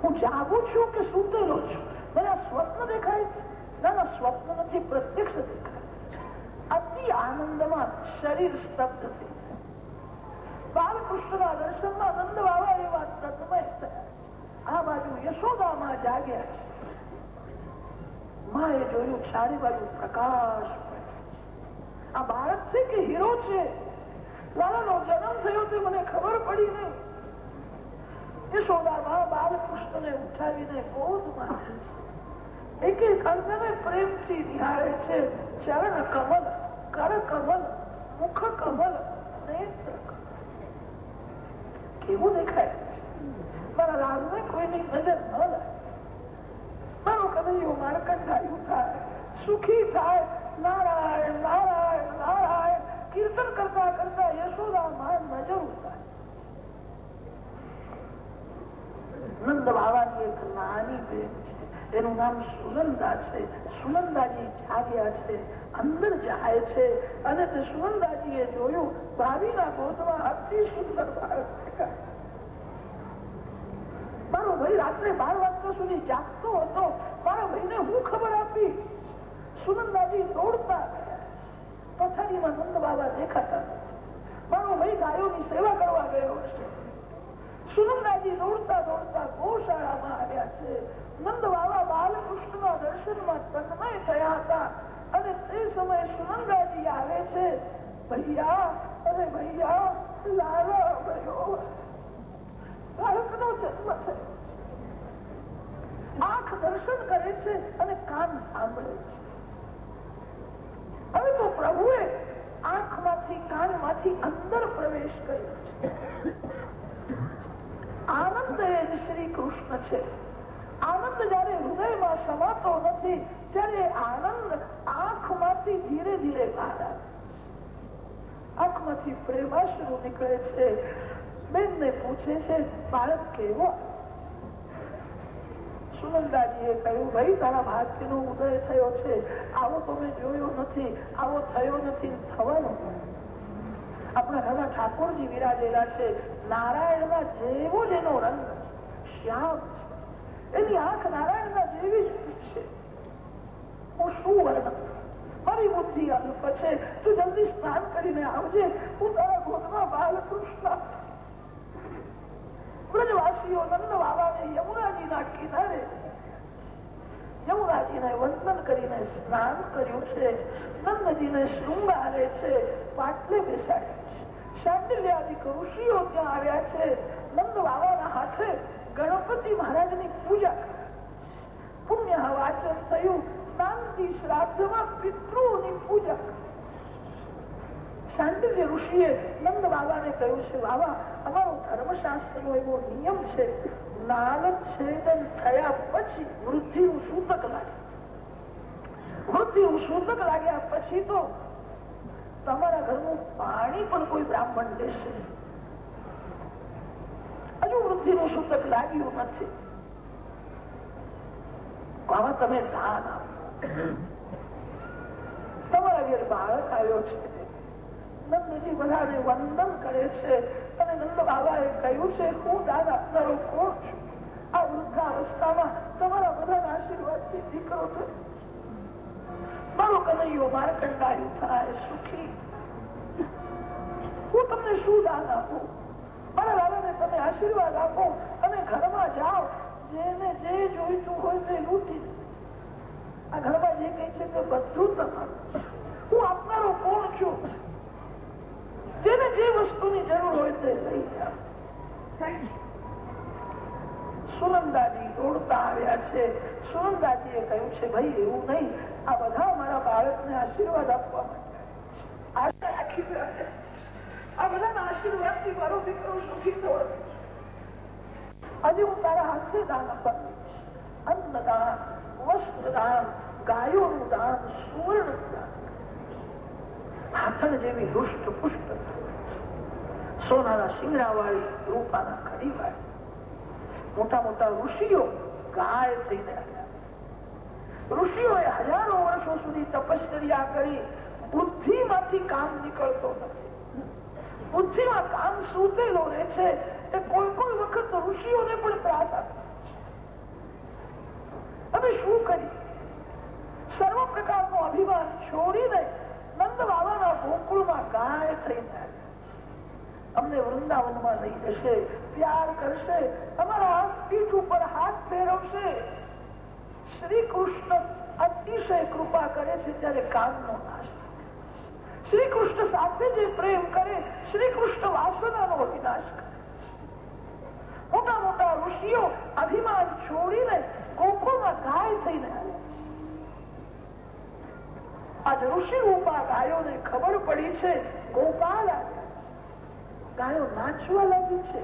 હું જાગું છું કે સુતેલો છું? મને સ્વપ્ન દેખાય ના સ્વપ્ન નથી પ્રત્યક્ષ દેખાય અતિ આનંદમાં શરીર સ્તબ્ધ થઈ બાલકૃષ્ણના દર્શનમાં નંદ બાબા એવા તત્મય આ બાજુ યશોદામાં જાગ્યા માએ જોયું ચારે બાજુ પ્રકાશ આ બાળક છે કે હીરો છે લાલાનો જન્મ થયો તે મને ખબર પડી નહીં યશોદામાં બાલકૃષ્ણને ઉઠાવીને ગોદમાં એક એક અંગને પ્રેમથી નિહાળે છે ચરણ કમલ કર કમલ મુખ કમલ નેત્ર કેવું દેખાય મારા રામને કોઈની નજર ન લાગે મારો કનૈયો મારકંડાયું થાય સુખી થાય નારાયણ નારાયણ નારાયણ કીર્તન કરતા કરતા યશોદા માં નજર ઉતારે નંદ બાવાની એક નાની બેન એનું નામ સુનંદા છે. સુનંદાજી જાગ્યા છે અંદર જાય છે. અને તે સુનંદાજીએ જોયું ભાવિના ગોદમાં અતિ સુંદર બાળક મારો ભાઈ રાત્રે બાર વાગ્યા સુધી જાગતો હતો. મારા ભાઈને હું ખબર આપી. સુનંદાજી દોડતા પથારીમાં નંદ બાબા દેખાતા મારો ભાઈ ગાયોની સેવા કરવા ગયો છે સુનંદાજી દોડતા દોડતા ગૌશાળામાં આવ્યા છે. નંદ બાબા બાલકૃષ્ણના દર્શનમાં તન્મય થયા હતા અને તે સમયે સુનંદાજી આવે છે ભૈયા અરે ભૈયા લાલા ભયો બાળકનો જન્મ થયો આંખ દર્શન છે અને કાન સાંભળે છે હવે તો પ્રભુએ આંખમાંથી, કાનમાંથી અંદર પ્રવેશ કર્યો છે. આનંદ એ શ્રી કૃષ્ણ છે. આનંદ જયારે હૃદયમાં સમાતો નથી, ત્યારે આનંદ આંખમાંથી ધીરે ધીરે બહાર આંખમાંથી પ્રેમાશ્રુ નીકળે છે. બેન ને પૂછે છે, બાળક કેવો? સુનંદાજીએ કહ્યું, ભાઈ, તારા ભાગ્ય નો ઉદય થયો છે. આવો તો મેં જોયો નથી. આવો થયો નથી. થવાનો આપણા ઘરમાં ઠાકોરજી વિરાજેલા છે. નારાયણના જેવો જ એનો રંગ શ્યામ છે. એની આંખ નારાયણના જેવી છે હું શું વર્ણ મારી બુદ્ધિ અલ્પ છે તું જલ્દી સ્નાન કરીને આવજે હું તારા ગોદમાં બાલકૃષ્ણ બ્રજવાસીઓ નંદ બાબાને યમુનાજીના કિનારે યમુનાજીને વંદન કરીને સ્નાન કર્યું છે નંદજીને શૃંગારે છે પાટલે બેસાડે છે શાંડિલ્યાદિક ઋષિઓ ત્યાં આવ્યા છે નંદ બાબાના હાથે ગણપતિ મહારાજની પૂજા પુણ્ય વાચન થયું. શાંતિ શ્રાદ્ધમાં પિતૃઓની પૂજા. શાંતિ ઋષિએ નંદ બાબાને કહ્યું છે, બાબા, અમારો ધર્મશાસ્ત્ર નો એવો નિયમ છે નાલ છેદન થયા પછી વૃદ્ધિનું સૂતક લાગે. વૃદ્ધિનું સૂતક લાગ્યા પછી તો તમારા ઘરનું પાણી પણ કોઈ બ્રાહ્મણ લેશે હજુ વૃદ્ધિનું સૂચક લાગ્યું નથી તમે ધ્યાન આપો તમારા ઘેર બાળક આવ્યો છે. નંદજી બધાને વંદન કરે છે. અને નંદ બાબાએ કહ્યું છે, હું દાન આપનારો કોણ છું? આ વૃદ્ધાવસ્થામાં તમારા બધાના આશીર્વાદથી દીકરો થયો. મારો કનૈયો મારકંડાયું થાય, સુખી. હું તમને શું દાન આપું? મારા દાદાને તમે આશીર્વાદ આપો અને ઘરમાં જાઓ જેને જે જોઈતું હોય તે લૂંટી આ ઘરમાં જે કઈ છે તે બધું તમારું હું આપનારો કોણ છું? જેને જે વસ્તુની જરૂર હોય તે લઈ જાઓ. સુનંદાજી દોડતા આવ્યા છે. સુનંદાજીએ કહ્યું છે ભાઈ એવું નહીં. આ બધા મારા બાળકને આશીર્વાદ આપવા માટે આશા રાખી રહ્યા છે. આ બધાના આશીર્વાદથી મારો દીકરો સુખી થયો આજે હું તારા હાથે દાન આપવા અન્નદાન વસ્ત્રદાન, ગાયોનું દાન સુવર્ણ દાન. હાથણ જેવી હૃષ્ટ પુષ્ટ સોનાના શિંગડા વાળી રૂપાના ખડી વાળી મોટા મોટા ઋષિઓ ગાય થઈને ઋષિઓએ હજારો વર્ષો સુધી તપશ્ચર્યા કરી બુદ્ધિમાંથી કામ નીકળતો નથી. બુદ્ધિમાં કામ સૂતેલો રહે છે એ કોઈ કોઈ વખત ઋષિઓને પણ ત્રાસ આપે શું કરી સર્વ પ્રકારનો અભિમાન છોડીને નંદ બાબાના ગોકુળમાં ગાય થઈને અમને વૃંદાવનમાં લઈ જશે, પ્યાર કરશે, અમારા પીઠ ઉપર હાથ ફેરવશે. શ્રી કૃષ્ણ અતિશય કૃપા કરે છે ત્યારે કામનો નાશ શ્રી કૃષ્ણ સાથે જે પ્રેમ કરે શ્રી કૃષ્ણ વાસનાનો વિનાશ કરે. મોટા મોટા ઋષિઓ અભિમાન છોડીને કોકોમાં ગાય થઈને આજ ઋષિ રૂપા ગાયોને ખબર પડી છે, ગોપાલ ગાયો નાચવા લાગી છે.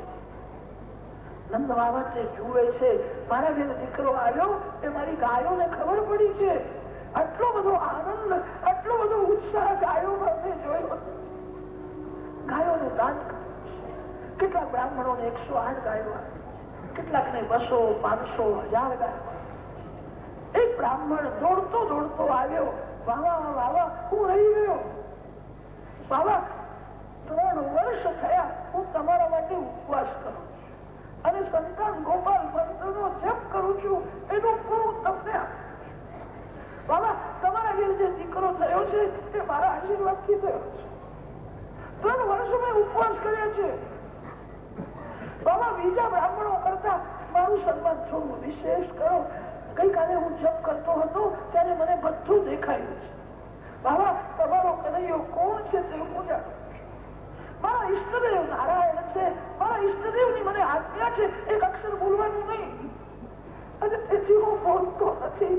નંદ બાબા જુએ છે, મારા ઘેર દીકરો આવ્યો? એ મારી ગાયોને ખબર પડી છે. આટલો બધો આનંદ, આટલો બધો ઉત્સાહ ગાયોમાં મેં જોયો. ગાયોનું દાન કેટલાક બ્રાહ્મણોને એકસો આઠ ગાયો આવે કેટલાક ને બસો, પાંચસો, હજાર ગાયો એક બ્રાહ્મણ દોડતો દોડતો આવ્યો. બાબા બાબા હું રહી ગયો. બાબા ત્રણ વર્ષ થયા. હું તમારા માટે ઉપવાસ કરું અને સંતાન ગોપાલ મંત્રનો જપ કરું છું. એનું પૂરું તમને બાબા તમારા ઘેર દીકરો થયો છે તે મારા આશીર્વાદથી થયો છે. ત્રણ વર્ષ મેં ઉપવાસ કર્યા છે. બાબા, બીજા બ્રાહ્મણો કરતા મારું સન્માન થોડું વિશેષ કરો. ગઈકાલે હું જપ કરતો હતો ત્યારે મને બધું દેખાયું છે. બાબા, તમારો કનૈયો કોણ છે તે હું મારા ઈષ્ટદેવ નારાયણ છે. મારા ઈષ્ટદેવની મને આજ્ઞા છે. એક અક્ષર બોલવાનું નહીં. અને હું બોલતો નથી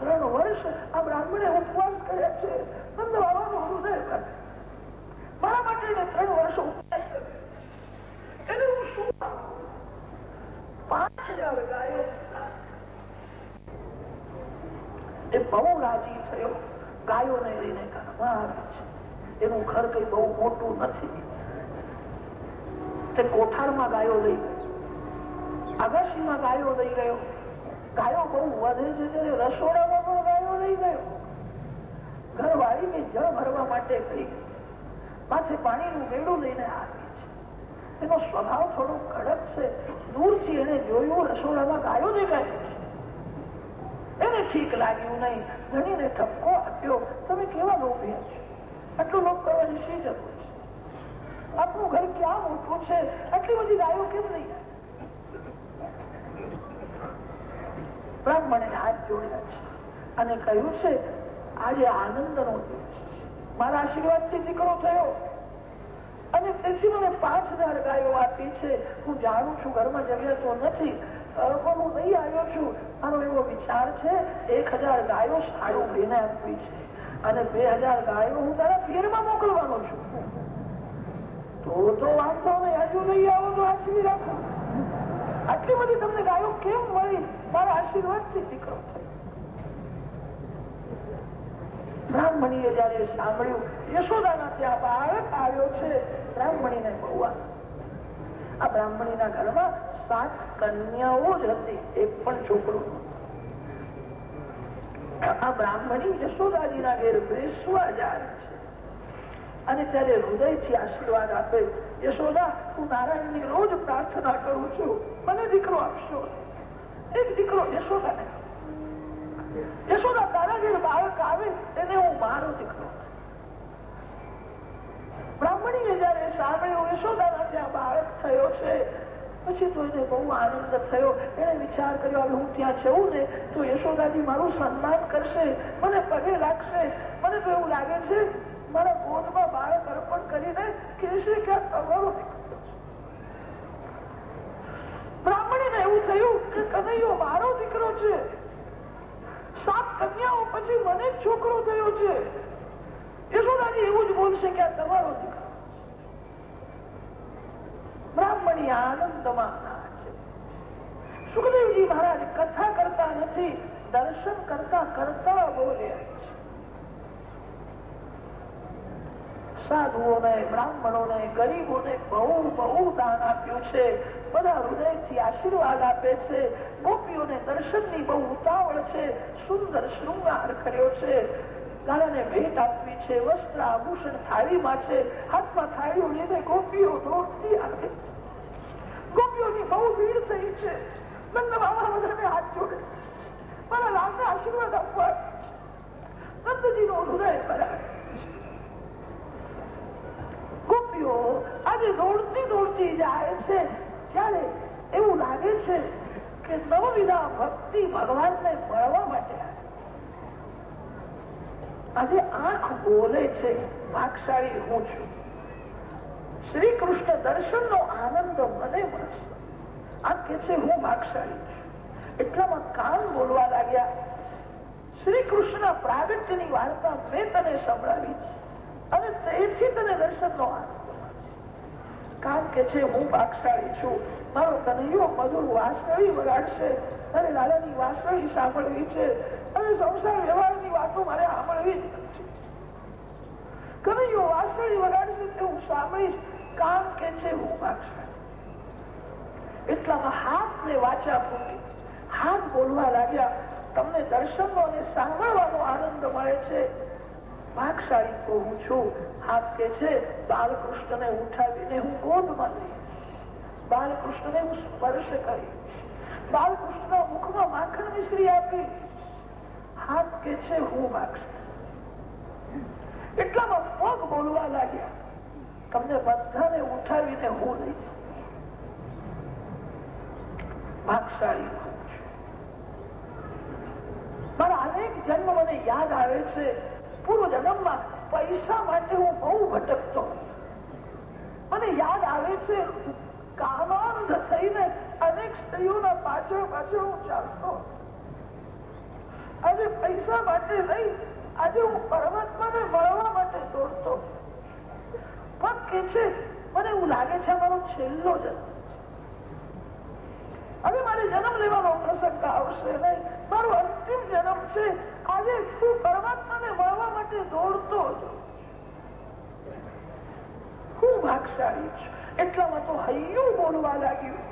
ત્રણ વર્ષો આ બ્રાહ્મણે ઉપવાસ કર્યા છે નંદ હૃદય મારા માટે ત્રણ વર્ષ પાંચ હજાર ગાયો એ બહુ રાજી થયો. ગાયોને લઈને એનું ઘર કઈ બહુ મોટું નથી. તે કોઠારમાં ગાયો લઈ ગયો. આગાશીમાં ગાયો લઈ ગયો. ગાયો બહુ વધે છે ત્યારે રસોડામાં પણ ગાયો લઈ ગયો. ઘરવાળીને જળ ભરવા માટે કહી માથે પાણીનું ગેડું લઈને આવી એનો સ્વભાવ થોડો કડક છે. દૂરથી એને જોયું, રસોડામાં ગાયો દેખાય એને ઠીક લાગ્યું નહીં. ધણીને ઠપકો આપ્યો. તમે કેવા લોભ્યા છો? આટલું લોભ કરવાની શી જરૂર છે? આપણું ઘર ક્યાં મોટું છે? આટલી બધી ગાયો કેમ નહીં? બ્રાહ્મણે હાથ જોડ્યા છે અને કહ્યું છે, આજે આનંદ નો દિવસ મારા આશીર્વાદથી દીકરો થયો. અને તેથી મને પાંચ હજાર ગાયો આપી છે. હું જાણું છું ઘરમાં જગ્યા નથી હું નહીં આવ્યો છું. મારો એવો વિચાર છે, એક હજાર ગાયો સારું બેને આપવી છે. અને બે હજાર ગાયો હું તારા પિયરમાં મોકલવાનો છું. તો તો વાંધો નહીં, હજુ નહીં આવો તો આચવી રાખો. આટલી બધી તમને ગાયો કેમ મળી? મારા આશીર્વાદથી દીકરો બ્રાહ્મણીએ જયારે સાંભળ્યું, યશોદાના ત્યાં બાળક આવ્યો છે. બ્રાહ્મણીને બહુ આ બ્રાહ્મણીના ઘરમાં સાત કન્યાઓ જ હતી, એક પણ છોકરો. આ બ્રાહ્મણી યશોદાજીના ઘેર બેસવા જાય છે. અને ત્યારે હૃદયથી આશીર્વાદ આપે, યશોદા, હું નારાયણની રોજ પ્રાર્થના કરું છું. મને દીકરો આપશો. એક દીકરો યશોદાને યશોદા તારા ઘેર બાળક આવે એને હું મારો દીકરો બ્રાહ્મણીએ જયારે સાંભળ્યું યશોદાના ત્યાં બાળક થયો છે? પછી તો એને બહુ આનંદ થયો. એને વિચાર કર્યો, હવે હું ત્યાં જઉં ને, તો યશોદાજી મારું સન્માન કરશે, મને પગે રાખશે મને તો એવું લાગે છે, મારા ગોદમાં બાળક અર્પણ કરીને કહેશે કે તમારો બ્રાહ્મણીને એવું થયું કે, કનૈયો, મારો દીકરો છે. સાત કન્યાઓ પછી મને છોકરો થયો છે. યશોદાજી એવું જ બોલશે કે આ તમારો દીકરો બ્રાહ્મણી આનંદમાં છે. સુખદેવજી મહારાજ કથા કરતા નથી, દર્શન કરતા કરતા બોલ્યા સાધુઓને, બ્રાહ્મણોને, ગરીબોને બહુ બહુ દાન આપ્યું છે. બધા હૃદયથી આશીર્વાદ આપે છે. ગોપીઓને દર્શનની બહુ ઉતાવળ છે. સુંદર શૃંગાર કર્યો છે. લાલાને ભેટ આપવી છે, વસ્ત્ર આભૂષણ થાળીમાં છે, હાથમાં થાળીઓ લઈને ગોપીઓ દોડતી આવે. ગોપીઓની બહુ ભીડ થઈ છે. નંદ બાબા વધારે હાથ જોડે. મારા લાલને આશીર્વાદ આપવા. નંદજીનો હૃદય ભરાય ગોપીઓ આજે દોડતી દોડતી જાય છે. ત્યારે એવું લાગે છે કે નવવિધા ભક્તિ ભગવાનને મળવા માટે આજે આંખ બોલે છે ભાગશાળી હું છું. શ્રી કૃષ્ણ દર્શન નો આનંદ મને મળશે. આ કે છે, હું ભાગશાળી છું. એટલામાં કાન બોલવા લાગ્યા. શ્રી કૃષ્ણ પ્રાગટ્યની વાર્તા મેં તને સંભળાવી છે અને તેથી તને દર્શન નો આનંદ કાન કે છે, હું ભાગશાળી છું. મારો કનૈયો મધુર વાસળી વગાડશે અને લાલાની વાસળી સાંભળવી છે અને સંસાર વ્યવહારની વાતો મારે સાંભળવી જ નથી. કનૈયો વાસળી વગાડશે તે હું સાંભળીશ, કામ કે છે હું વાગશે એટલામાં હાથ ને વાચા ફૂટી, હાથ બોલવા લાગ્યા. તમને દર્શનનો અને સાંભળવાનો આનંદ મળે છે. ભાગશાળી તો છું, હાથ કે છે, બાલકૃષ્ણને ઉઠાવીને હું ગોદમાં લઈશ. બાલકૃષ્ણને હું સ્પર્શ કરીશ. બાલકૃષ્ણ મુખમાં માખણ મિશ્રી આપી હાથ કે છે હું ભાગશાળી એટલામાં પગ બોલવા લાગ્યા તમને બધાને ઉઠાવીને હું લઈ ભાગશાળી મારા અનેક જન્મ મને યાદ આવે છે પૂર્વ જન્મમાં પૈસા માટે હું બહુ ભટકતો મને યાદ આવે છે કામાંધ થઈને અનેક સ્ત્રીઓના પાછળ પાછળ હું ચાલતો આજે પૈસા માટે નહીં આજે હું પરમાત્માને મળવા માટે દોડતો. પણ કે છે, મને એવું લાગે છે મારો છેલ્લો જન્મ હવે મારે જન્મ લેવાનો પ્રસંગ આવશે નહીં મારો અંતિમ જન્મ છે. આજે હું પરમાત્માને મળવા માટે દોડતો હતો હું ભાગશાળી છું. એટલામાં તો હૈયું બોલવા લાગ્યું.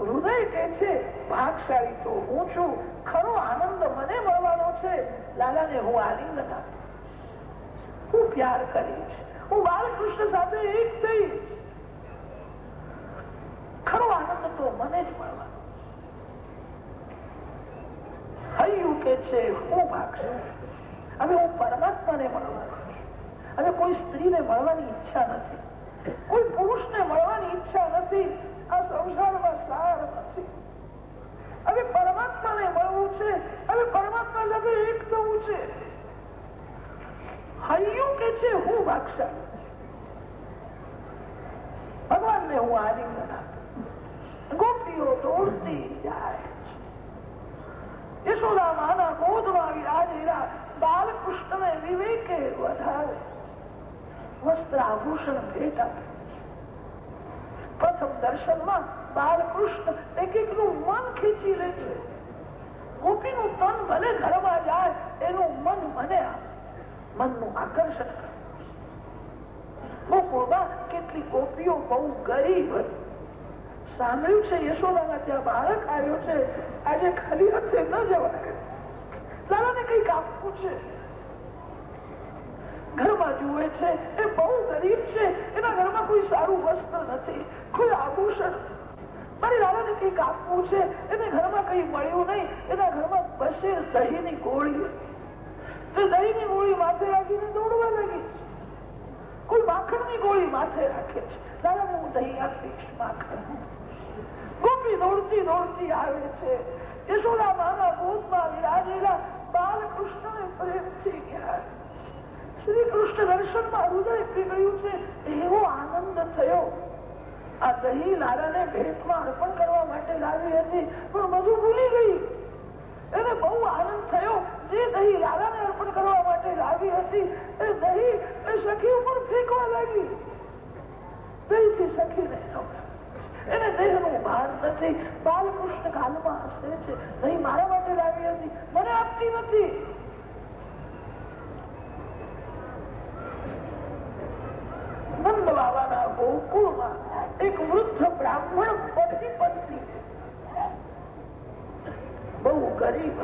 હૃદય કે છે, ભાગશાળી તો હું છું. ખરો આનંદ મને મળવાનો છે. લાલાને હું આલિંગન આપીશ. હું પ્યાર કરીશ. હું બાલકૃષ્ણ સાથે એક થઈશ. ખરો આનંદ તો મને જ મળવાનો હૈયું કે છે, હું ભાગશાળી હવે હું પરમાત્માને મળવાનો છું. અને કોઈ સ્ત્રીને મળવાની ઈચ્છા નથી. કોઈ પુરુષને મળવાની ઈચ્છા નથી. હવે પરમાત્માને મળવું છે હવે પરમાત્મા લગે એક થવું છે હૈયું કે છે હું ભાગશાળી ભગવાનને હું આપું ગોપીઓ દોડતી જાય યશોદા માના ગોદમાં વિરાજેલા બાલકૃષ્ણને વિવેકે વધારે વસ્ત્ર આભૂષણ ભેટ આપે પ્રથમ દર્શનમાં બાલકૃષ્ણ એક એકનું મન ખેંચી લે છે. ગોપીનું તન ભલે ઘરમાં જાય, એનું મન મને મનનું આકર્ષણ કેટલી ગોપીઓ બહુ ગરીબ સાંભળ્યું છે યશોદાના ત્યાં બાળક આવ્યો છે. આજે ખાલી હાથે ન જવાય. લાલાને કંઈક આપવું છે ઘરમાં જુએ છે, એ બહુ ગરીબ છે. એના ઘરમાં કોઈ સારું વસ્ત્ર નથી, કોઈ આભૂષણ મારી લાલાને કંઈક આપવું છે? એને ઘરમાં કઈ મળ્યું નહીં. એના ઘરમાં બસે દહીંની ગોળી. તે દહીંની ગોળી માથે રાખીને દોડવા લાગી. કોઈ માખણની ગોળી માથે રાખે છે. લાલાને હું દહીં આપીશ, માખણ. ગોપી દોડતી દોડતી આવે છે. યશોદા માના ગોદમાં વિરાજેલા બાલકૃષ્ણને પ્રેમથી ગયા શ્રી કૃષ્ણ દર્શનમાં હૃદય પી ગયું છે. એવો આનંદ થયો. આ દહીં લાલાને ભેટમાં અર્પણ કરવા માટે લાવી હતી, પણ બધું ભૂલી ગઈ. એને બહુ આનંદ થયો. જે દહીં લાલાને અર્પણ કરવા માટે લાવી હતી, એ દહીં એ સખી ઉપર ફેંકવા લાગી. દહીથી સખીને એને દેહનું ભાન નથી. બાલકૃષ્ણ કાલમાં હસે છે. દહીં મારા માટે લાવી હતી. મને આપતી નથી નંદ બાબાના ગોકુળમાં એક વૃદ્ધ બ્રાહ્મણ પતિ પત્ની. બહુ ગરીબ.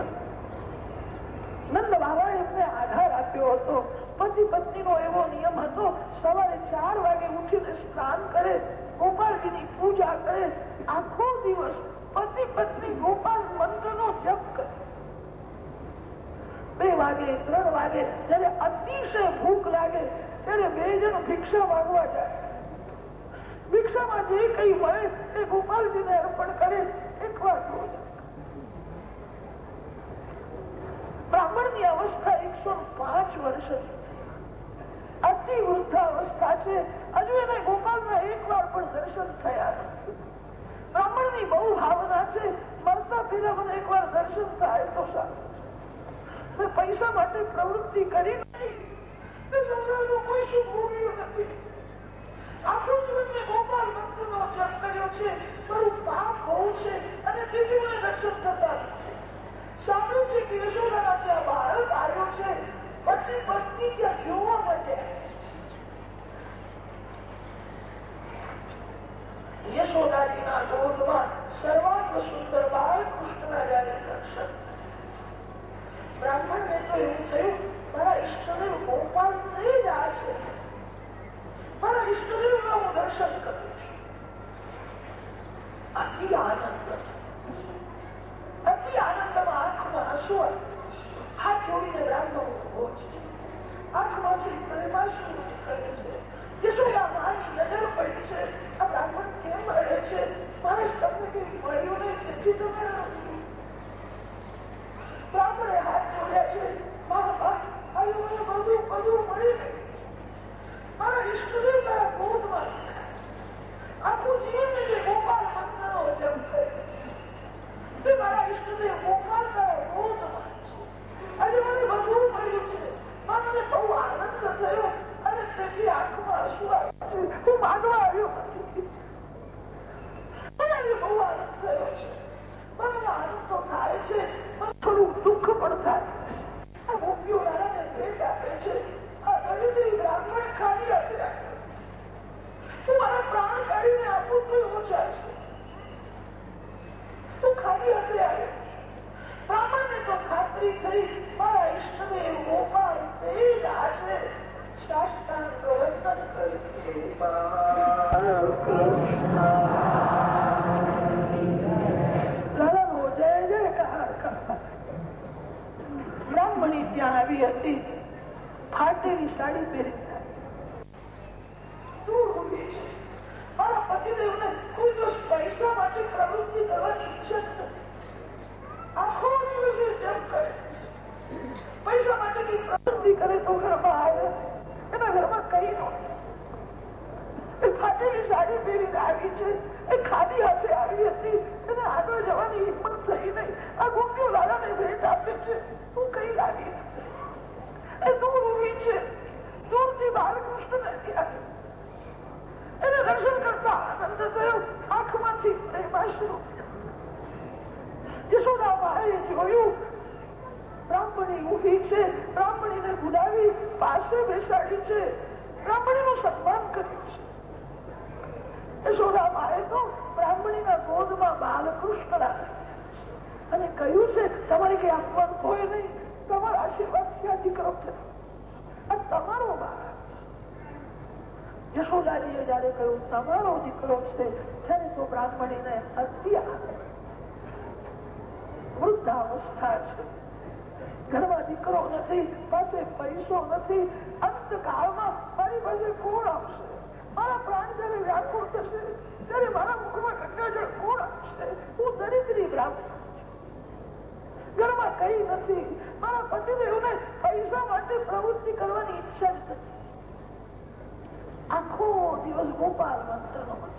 નંદ બાબા એમને આધાર આપ્યો હતો. પતિ પત્ની નો એવો નિયમ હતો, સવારે ચાર વાગે ઉઠીને સ્નાન કરે, ગોપાલજીની પૂજા કરે, આખો દિવસ પતિ પત્ની ગોપાલ મંત્ર નો જપ કરે. બે વાગે, ત્રણ વાગે, જયારે અતિશય ભૂખ લાગે, ત્યારે બે જણ ભિક્ષા માંગવા જાય. ભિક્ષામાં જે કઈ મળે એ ગોપાલજીને અર્પણ કરે, એક વાર બ્રાહ્મણની અવસ્થા એકસો પાંચ વર્ષ અતિ વૃદ્ધાવસ્થા છે. હજુ એને ગોપાલના એક વાર પણ દર્શન થયા બ્રાહ્મણની બહુ ભાવના છે. મળતા પેલા મને એક વાર દર્શન થાય તો સારું પૈસા માટે પ્રવૃત્તિ કરી નથી. કોઈ શું ભોગ્યું નથી. બ્રાહ્મણ ને તો એવું થયું મારા ઈષ્ટદેવ ગોપાલ થઈ રહ્યા છે. મારા ઈષ્ટદેવના દર્શન કરું છું અતિ આનંદ અતિ આનંદમાં આંખમાં હસુ હાથ જોડીને રાખવાનો છે આંખમાંથી પ્રેમાશ્રુ કરે છે કહ્યું છે તમારે કઈ આપવાનું હોય નહીં તમારા આશીર્વાદ ત્યાં દીકરો થયો તમારો બાળક યશોદાજીએ જયારે કહ્યું, તમારો દીકરો છે, ત્યારે તો બ્રાહ્મણીને અતિ આવે વૃદ્ધાવસ્થા છે. ઘરમાં દીકરો નથી, પાસે પૈસો નથી, અંતકાળમાં મારી પાસે કોણ આવશે મારા પ્રાણ જયારે વ્યાકુળ થશે, ત્યારે મારા મુખમાં ગંગાજળ કોણ આવશે હું દરિદ્રી બ્રાહ્મણ ઘરમાં કઈ નથી. મારા પતિદેવને પૈસા માટે પ્રવૃત્તિ કરવાની ઈચ્છા જ નથી. આખો દિવસ ગોપાલ મંત્ર નો જપ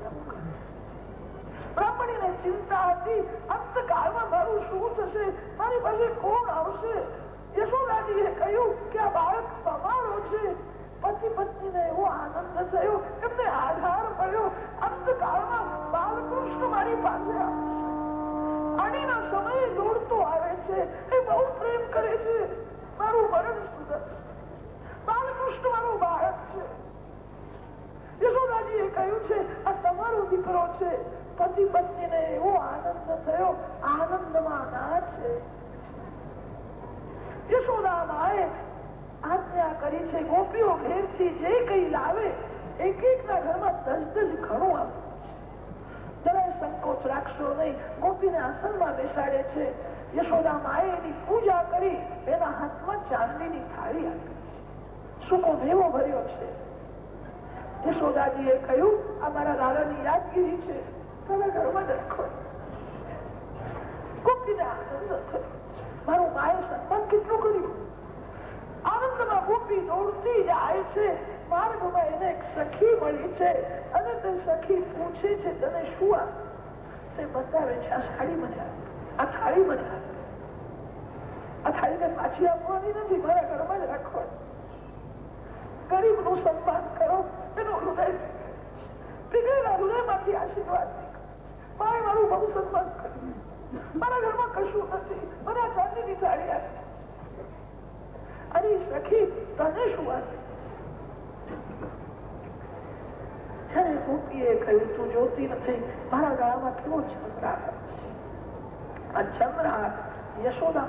બ્રાહ્મણીને ચિંતા હતી. અંતકાળમાં મારું શું થશે? મારી પાસે કોણ આવશે? યશોદાજીએ કહ્યું કે આ બાળક તમારો છે પતિ પત્નીને એવો આનંદ થયો. એમને આધાર મળ્યો. અંતકાળમાં બાલકૃષ્ણ મારી પાસે આવશે. સમયે દોડતો આવે છે. એ બહુ પ્રેમ કરે છે. મારું મરણ સુધર બાલકૃષ્ણ મારું બાળક છે. યશોદાજીએ કહ્યું છે, આ તમારો દીકરો છે. પતિ પત્નીને એવો આનંદ થયો, આનંદમાં ના છે. યશોદા યશોદામાએ આજ્ઞા કરી છે, ગોપીઓ, ઘેરથી જે કઈ લાવે એક એક ના ઘરમાં દસ દસ ઘણું આપે. જરાય સંકોચ રાખશો નહીં, ગોપીને આસનમાં બેસાડે છે. યશોદા માએ એની પૂજા કરી, એના હાથમાં ચાંદીની થાળી આપી. સૂકો મેવો ભર્યો છે. યશોદાજીએ કહ્યું, આ મારા દાદાની યાદગીરી છે. તમે ઘરમાં રાખો માએ સન્માન કેટલું કર્યું? આનંદમાં ગોપી દોડતી જાય એને સખી મળી છે. તે બતાવે છે, આ સાડી મને આ થાળી મને આ થાળીને પાછી આપવાની નથી. મારા ઘરમાં જ રાખવાની ગરીબનું સન્માન કરો. એનું હૃદય, પીગળેલા હૃદયમાંથી આશીર્વાદ અરે સખી તને શું આપે? જયારે તું જોતી આ ચંદ્રાર યશોદા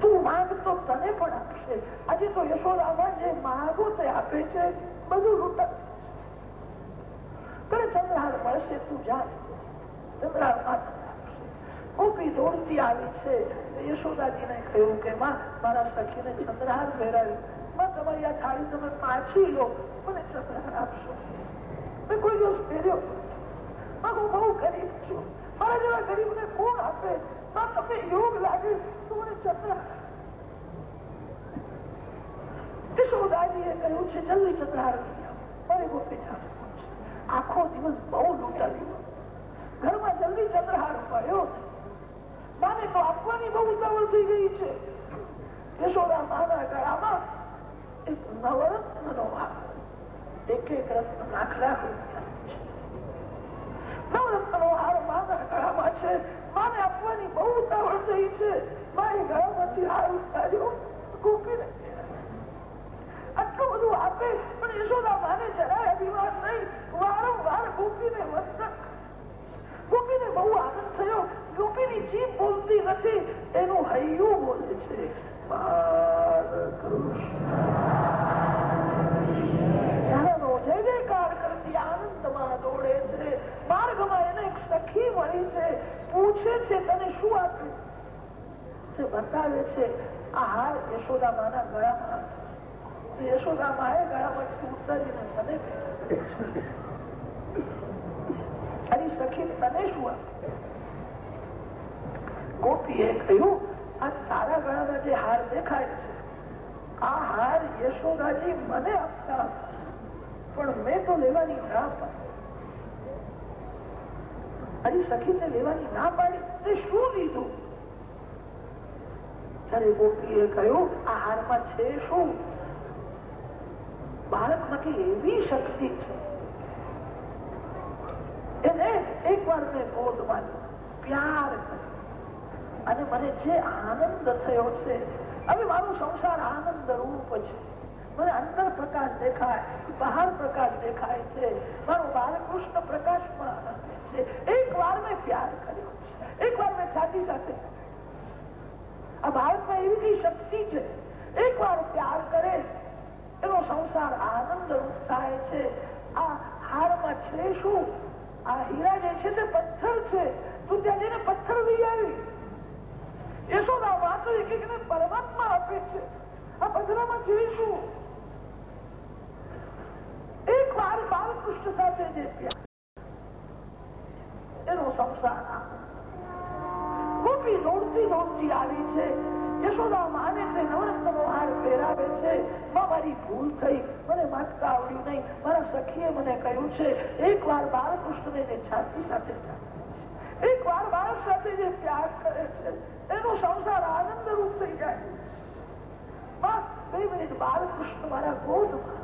તું માંગ તો તને પણ આપશે. આજે તો યશોદામાં જે માગો તે આપે છે. બધું લૂંટ તને ચંદ્રહાર મળશે તું જા ચંદ્રહાર ગોપી દોડતી આવી છે યશોદાજીને કહ્યું કે માં મારા સખીને ચંદ્રહાર બહુ ગરીબ છું મારા જેવા ગરીબને કોણ આપે માં તમને યોગ લાગે તો મને ચંદ્રહાર યશોદાજીએ કહ્યું છે જલ્દી ચંદ્રહાર મારે ગોપી આખો દિવસ બહુ લૂંટાવી ઘરમાં જલ્દી ચંદ્રહાર પડ્યો માને તો આપવાની બહુ ઉતાવળ થઈ ગઈ છે. યશોદા માના ગળામાં એક નવરત્નનો હાર એક એક રત્ન લાખ લાખ છે. માને આપવાની બહુ ઉતાવળ થઈ છે. મારી ગળામાંથી હાર ઉતાર્યો આટલું બધું આપે, પણ યશોદા માને જરાય માર્ગમાં એને એક સખી મળી છે પૂછે છે તને શું આપ્યું તે બતાવે છે આ હાર યશોદા માના ગળામાં યશોદામાં ગળામાં ઉતારીને મને અરે સખી, તને શું ગોપીએ કહ્યું, આ તારા ગળામાં જે હાર દેખાય છે, આ હાર યશોદાજી મને આપતા પણ મેં તો લેવાની ના પાડી. અરે સખી, તે લેવાની ના પાડી, તે શું લીધું? ત્યારે ગોપીએ કહ્યું, આ હારમાં છે શું? બાળકમાંથી એવી શક્તિ છે એને એક વાર મેં ગોદમાં પ્યાર અને મને જે આનંદ થયો છે હવે મારો સંસાર આનંદ રૂપ છે મને અંદર પ્રકાશ દેખાય બહાર પ્રકાશ દેખાય છે મારો બાલકૃષ્ણ પ્રકાશમાં આનંદ છે એક વાર મેં પ્યાર કર્યો છે એક વાર મેં છાતી સાથે આ ભારતમાં એવી કઈ શક્તિ છે એક વાર પ્યાર કરે એનો સંસાર આનંદ થાય છે. આ હારમાં છે શું? આ હીરા જે છે તે પથ્થર છે. તું ત્યાં જઈને પથ્થર લઈ આવી. યશોદા વાતો એક એક પરમાત્મા આપે છે. આ પથરામાં છે શું એક વાર બાલકૃષ્ણ સાથે જે એનો પહેરાવે છે. મારી ભૂલ થઈ. મને માગતા આવડ્યું નહીં. મારા સખીએ મને કહ્યું છે એક વાર બાળકૃષ્ણને જે છાતી સાથે એક વાર બાળક સાથે જે પ્યાર કરે છે, એનો સંસાર આનંદ રૂપ થઈ જાય. બસ, બે મારા ગોદમાં.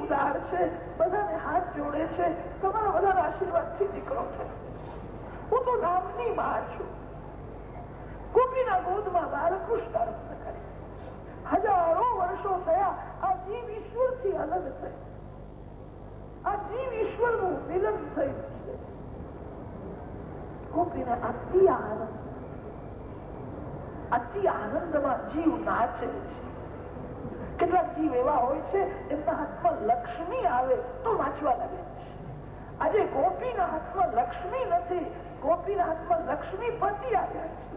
ઉદાર છે, બધાને હાથ જોડે છે, તમારા બધાના આશીર્વાદથી દીકરો છે. હું તો નામની માં છું. ગોપીના ગોદમાં બાળકૃષ્ણ અર્પણ કરે. હજારો વર્ષો થયા આ જીવ ઈશ્વરથી અલગ થઈ આ જીવ ઈશ્વરનું વિલન થયું છે. ગોપીને અતિ આનંદ. અતિ આનંદમાં જીવ નાચે છે. કેટલાક જીવ એવા હોય છે, એમના હાથમાં લક્ષ્મી આવે તો વાંચવા લાગે છે. આજે ગોપીના હાથમાં લક્ષ્મી નથી, ગોપીના હાથમાં લક્ષ્મી પતિ આવ્યા છે.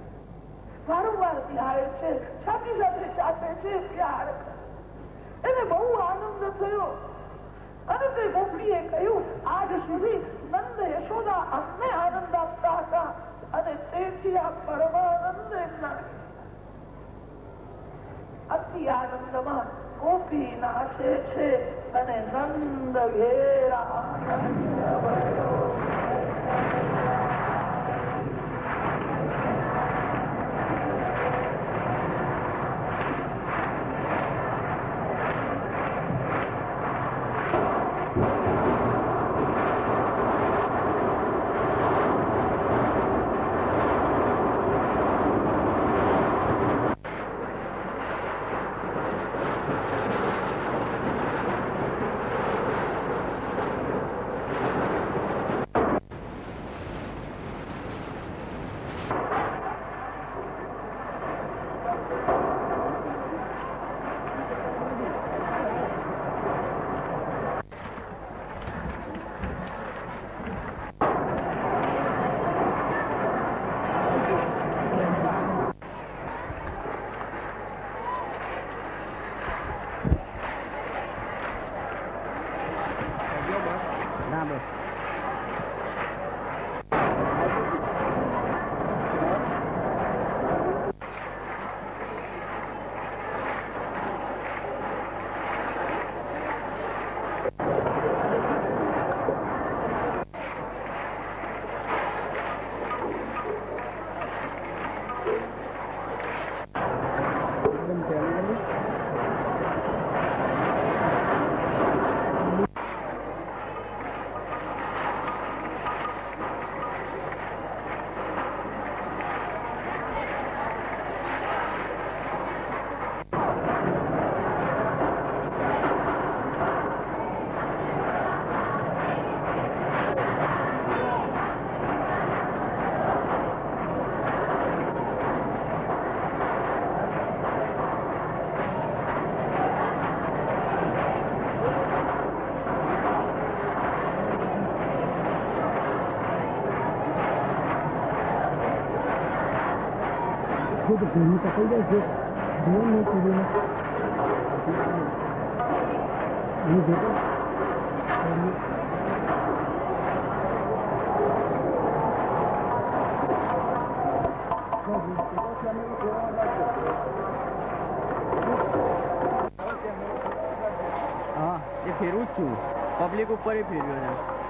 વારંવાર બિહારે છે સાથે સાથે ચાપે છે, પ્યાર એને બહુ આનંદ થયો. અને તે ગોપીએ કહ્યું, આજ સુધી નંદ યશોદા અમને આનંદ આપતા હતા અને તેથી આ પરમાનંદ એમના અતિ આનંદમાં ગોપી નાચે છે અને નંદ ઘેરા ખુદ ઘરની પકડી જાય છે જીવન નહીં કીધું હું જોતો હા એ ફેરવું જ છું પબ્લિક ઉપર ફેરવ્યો છે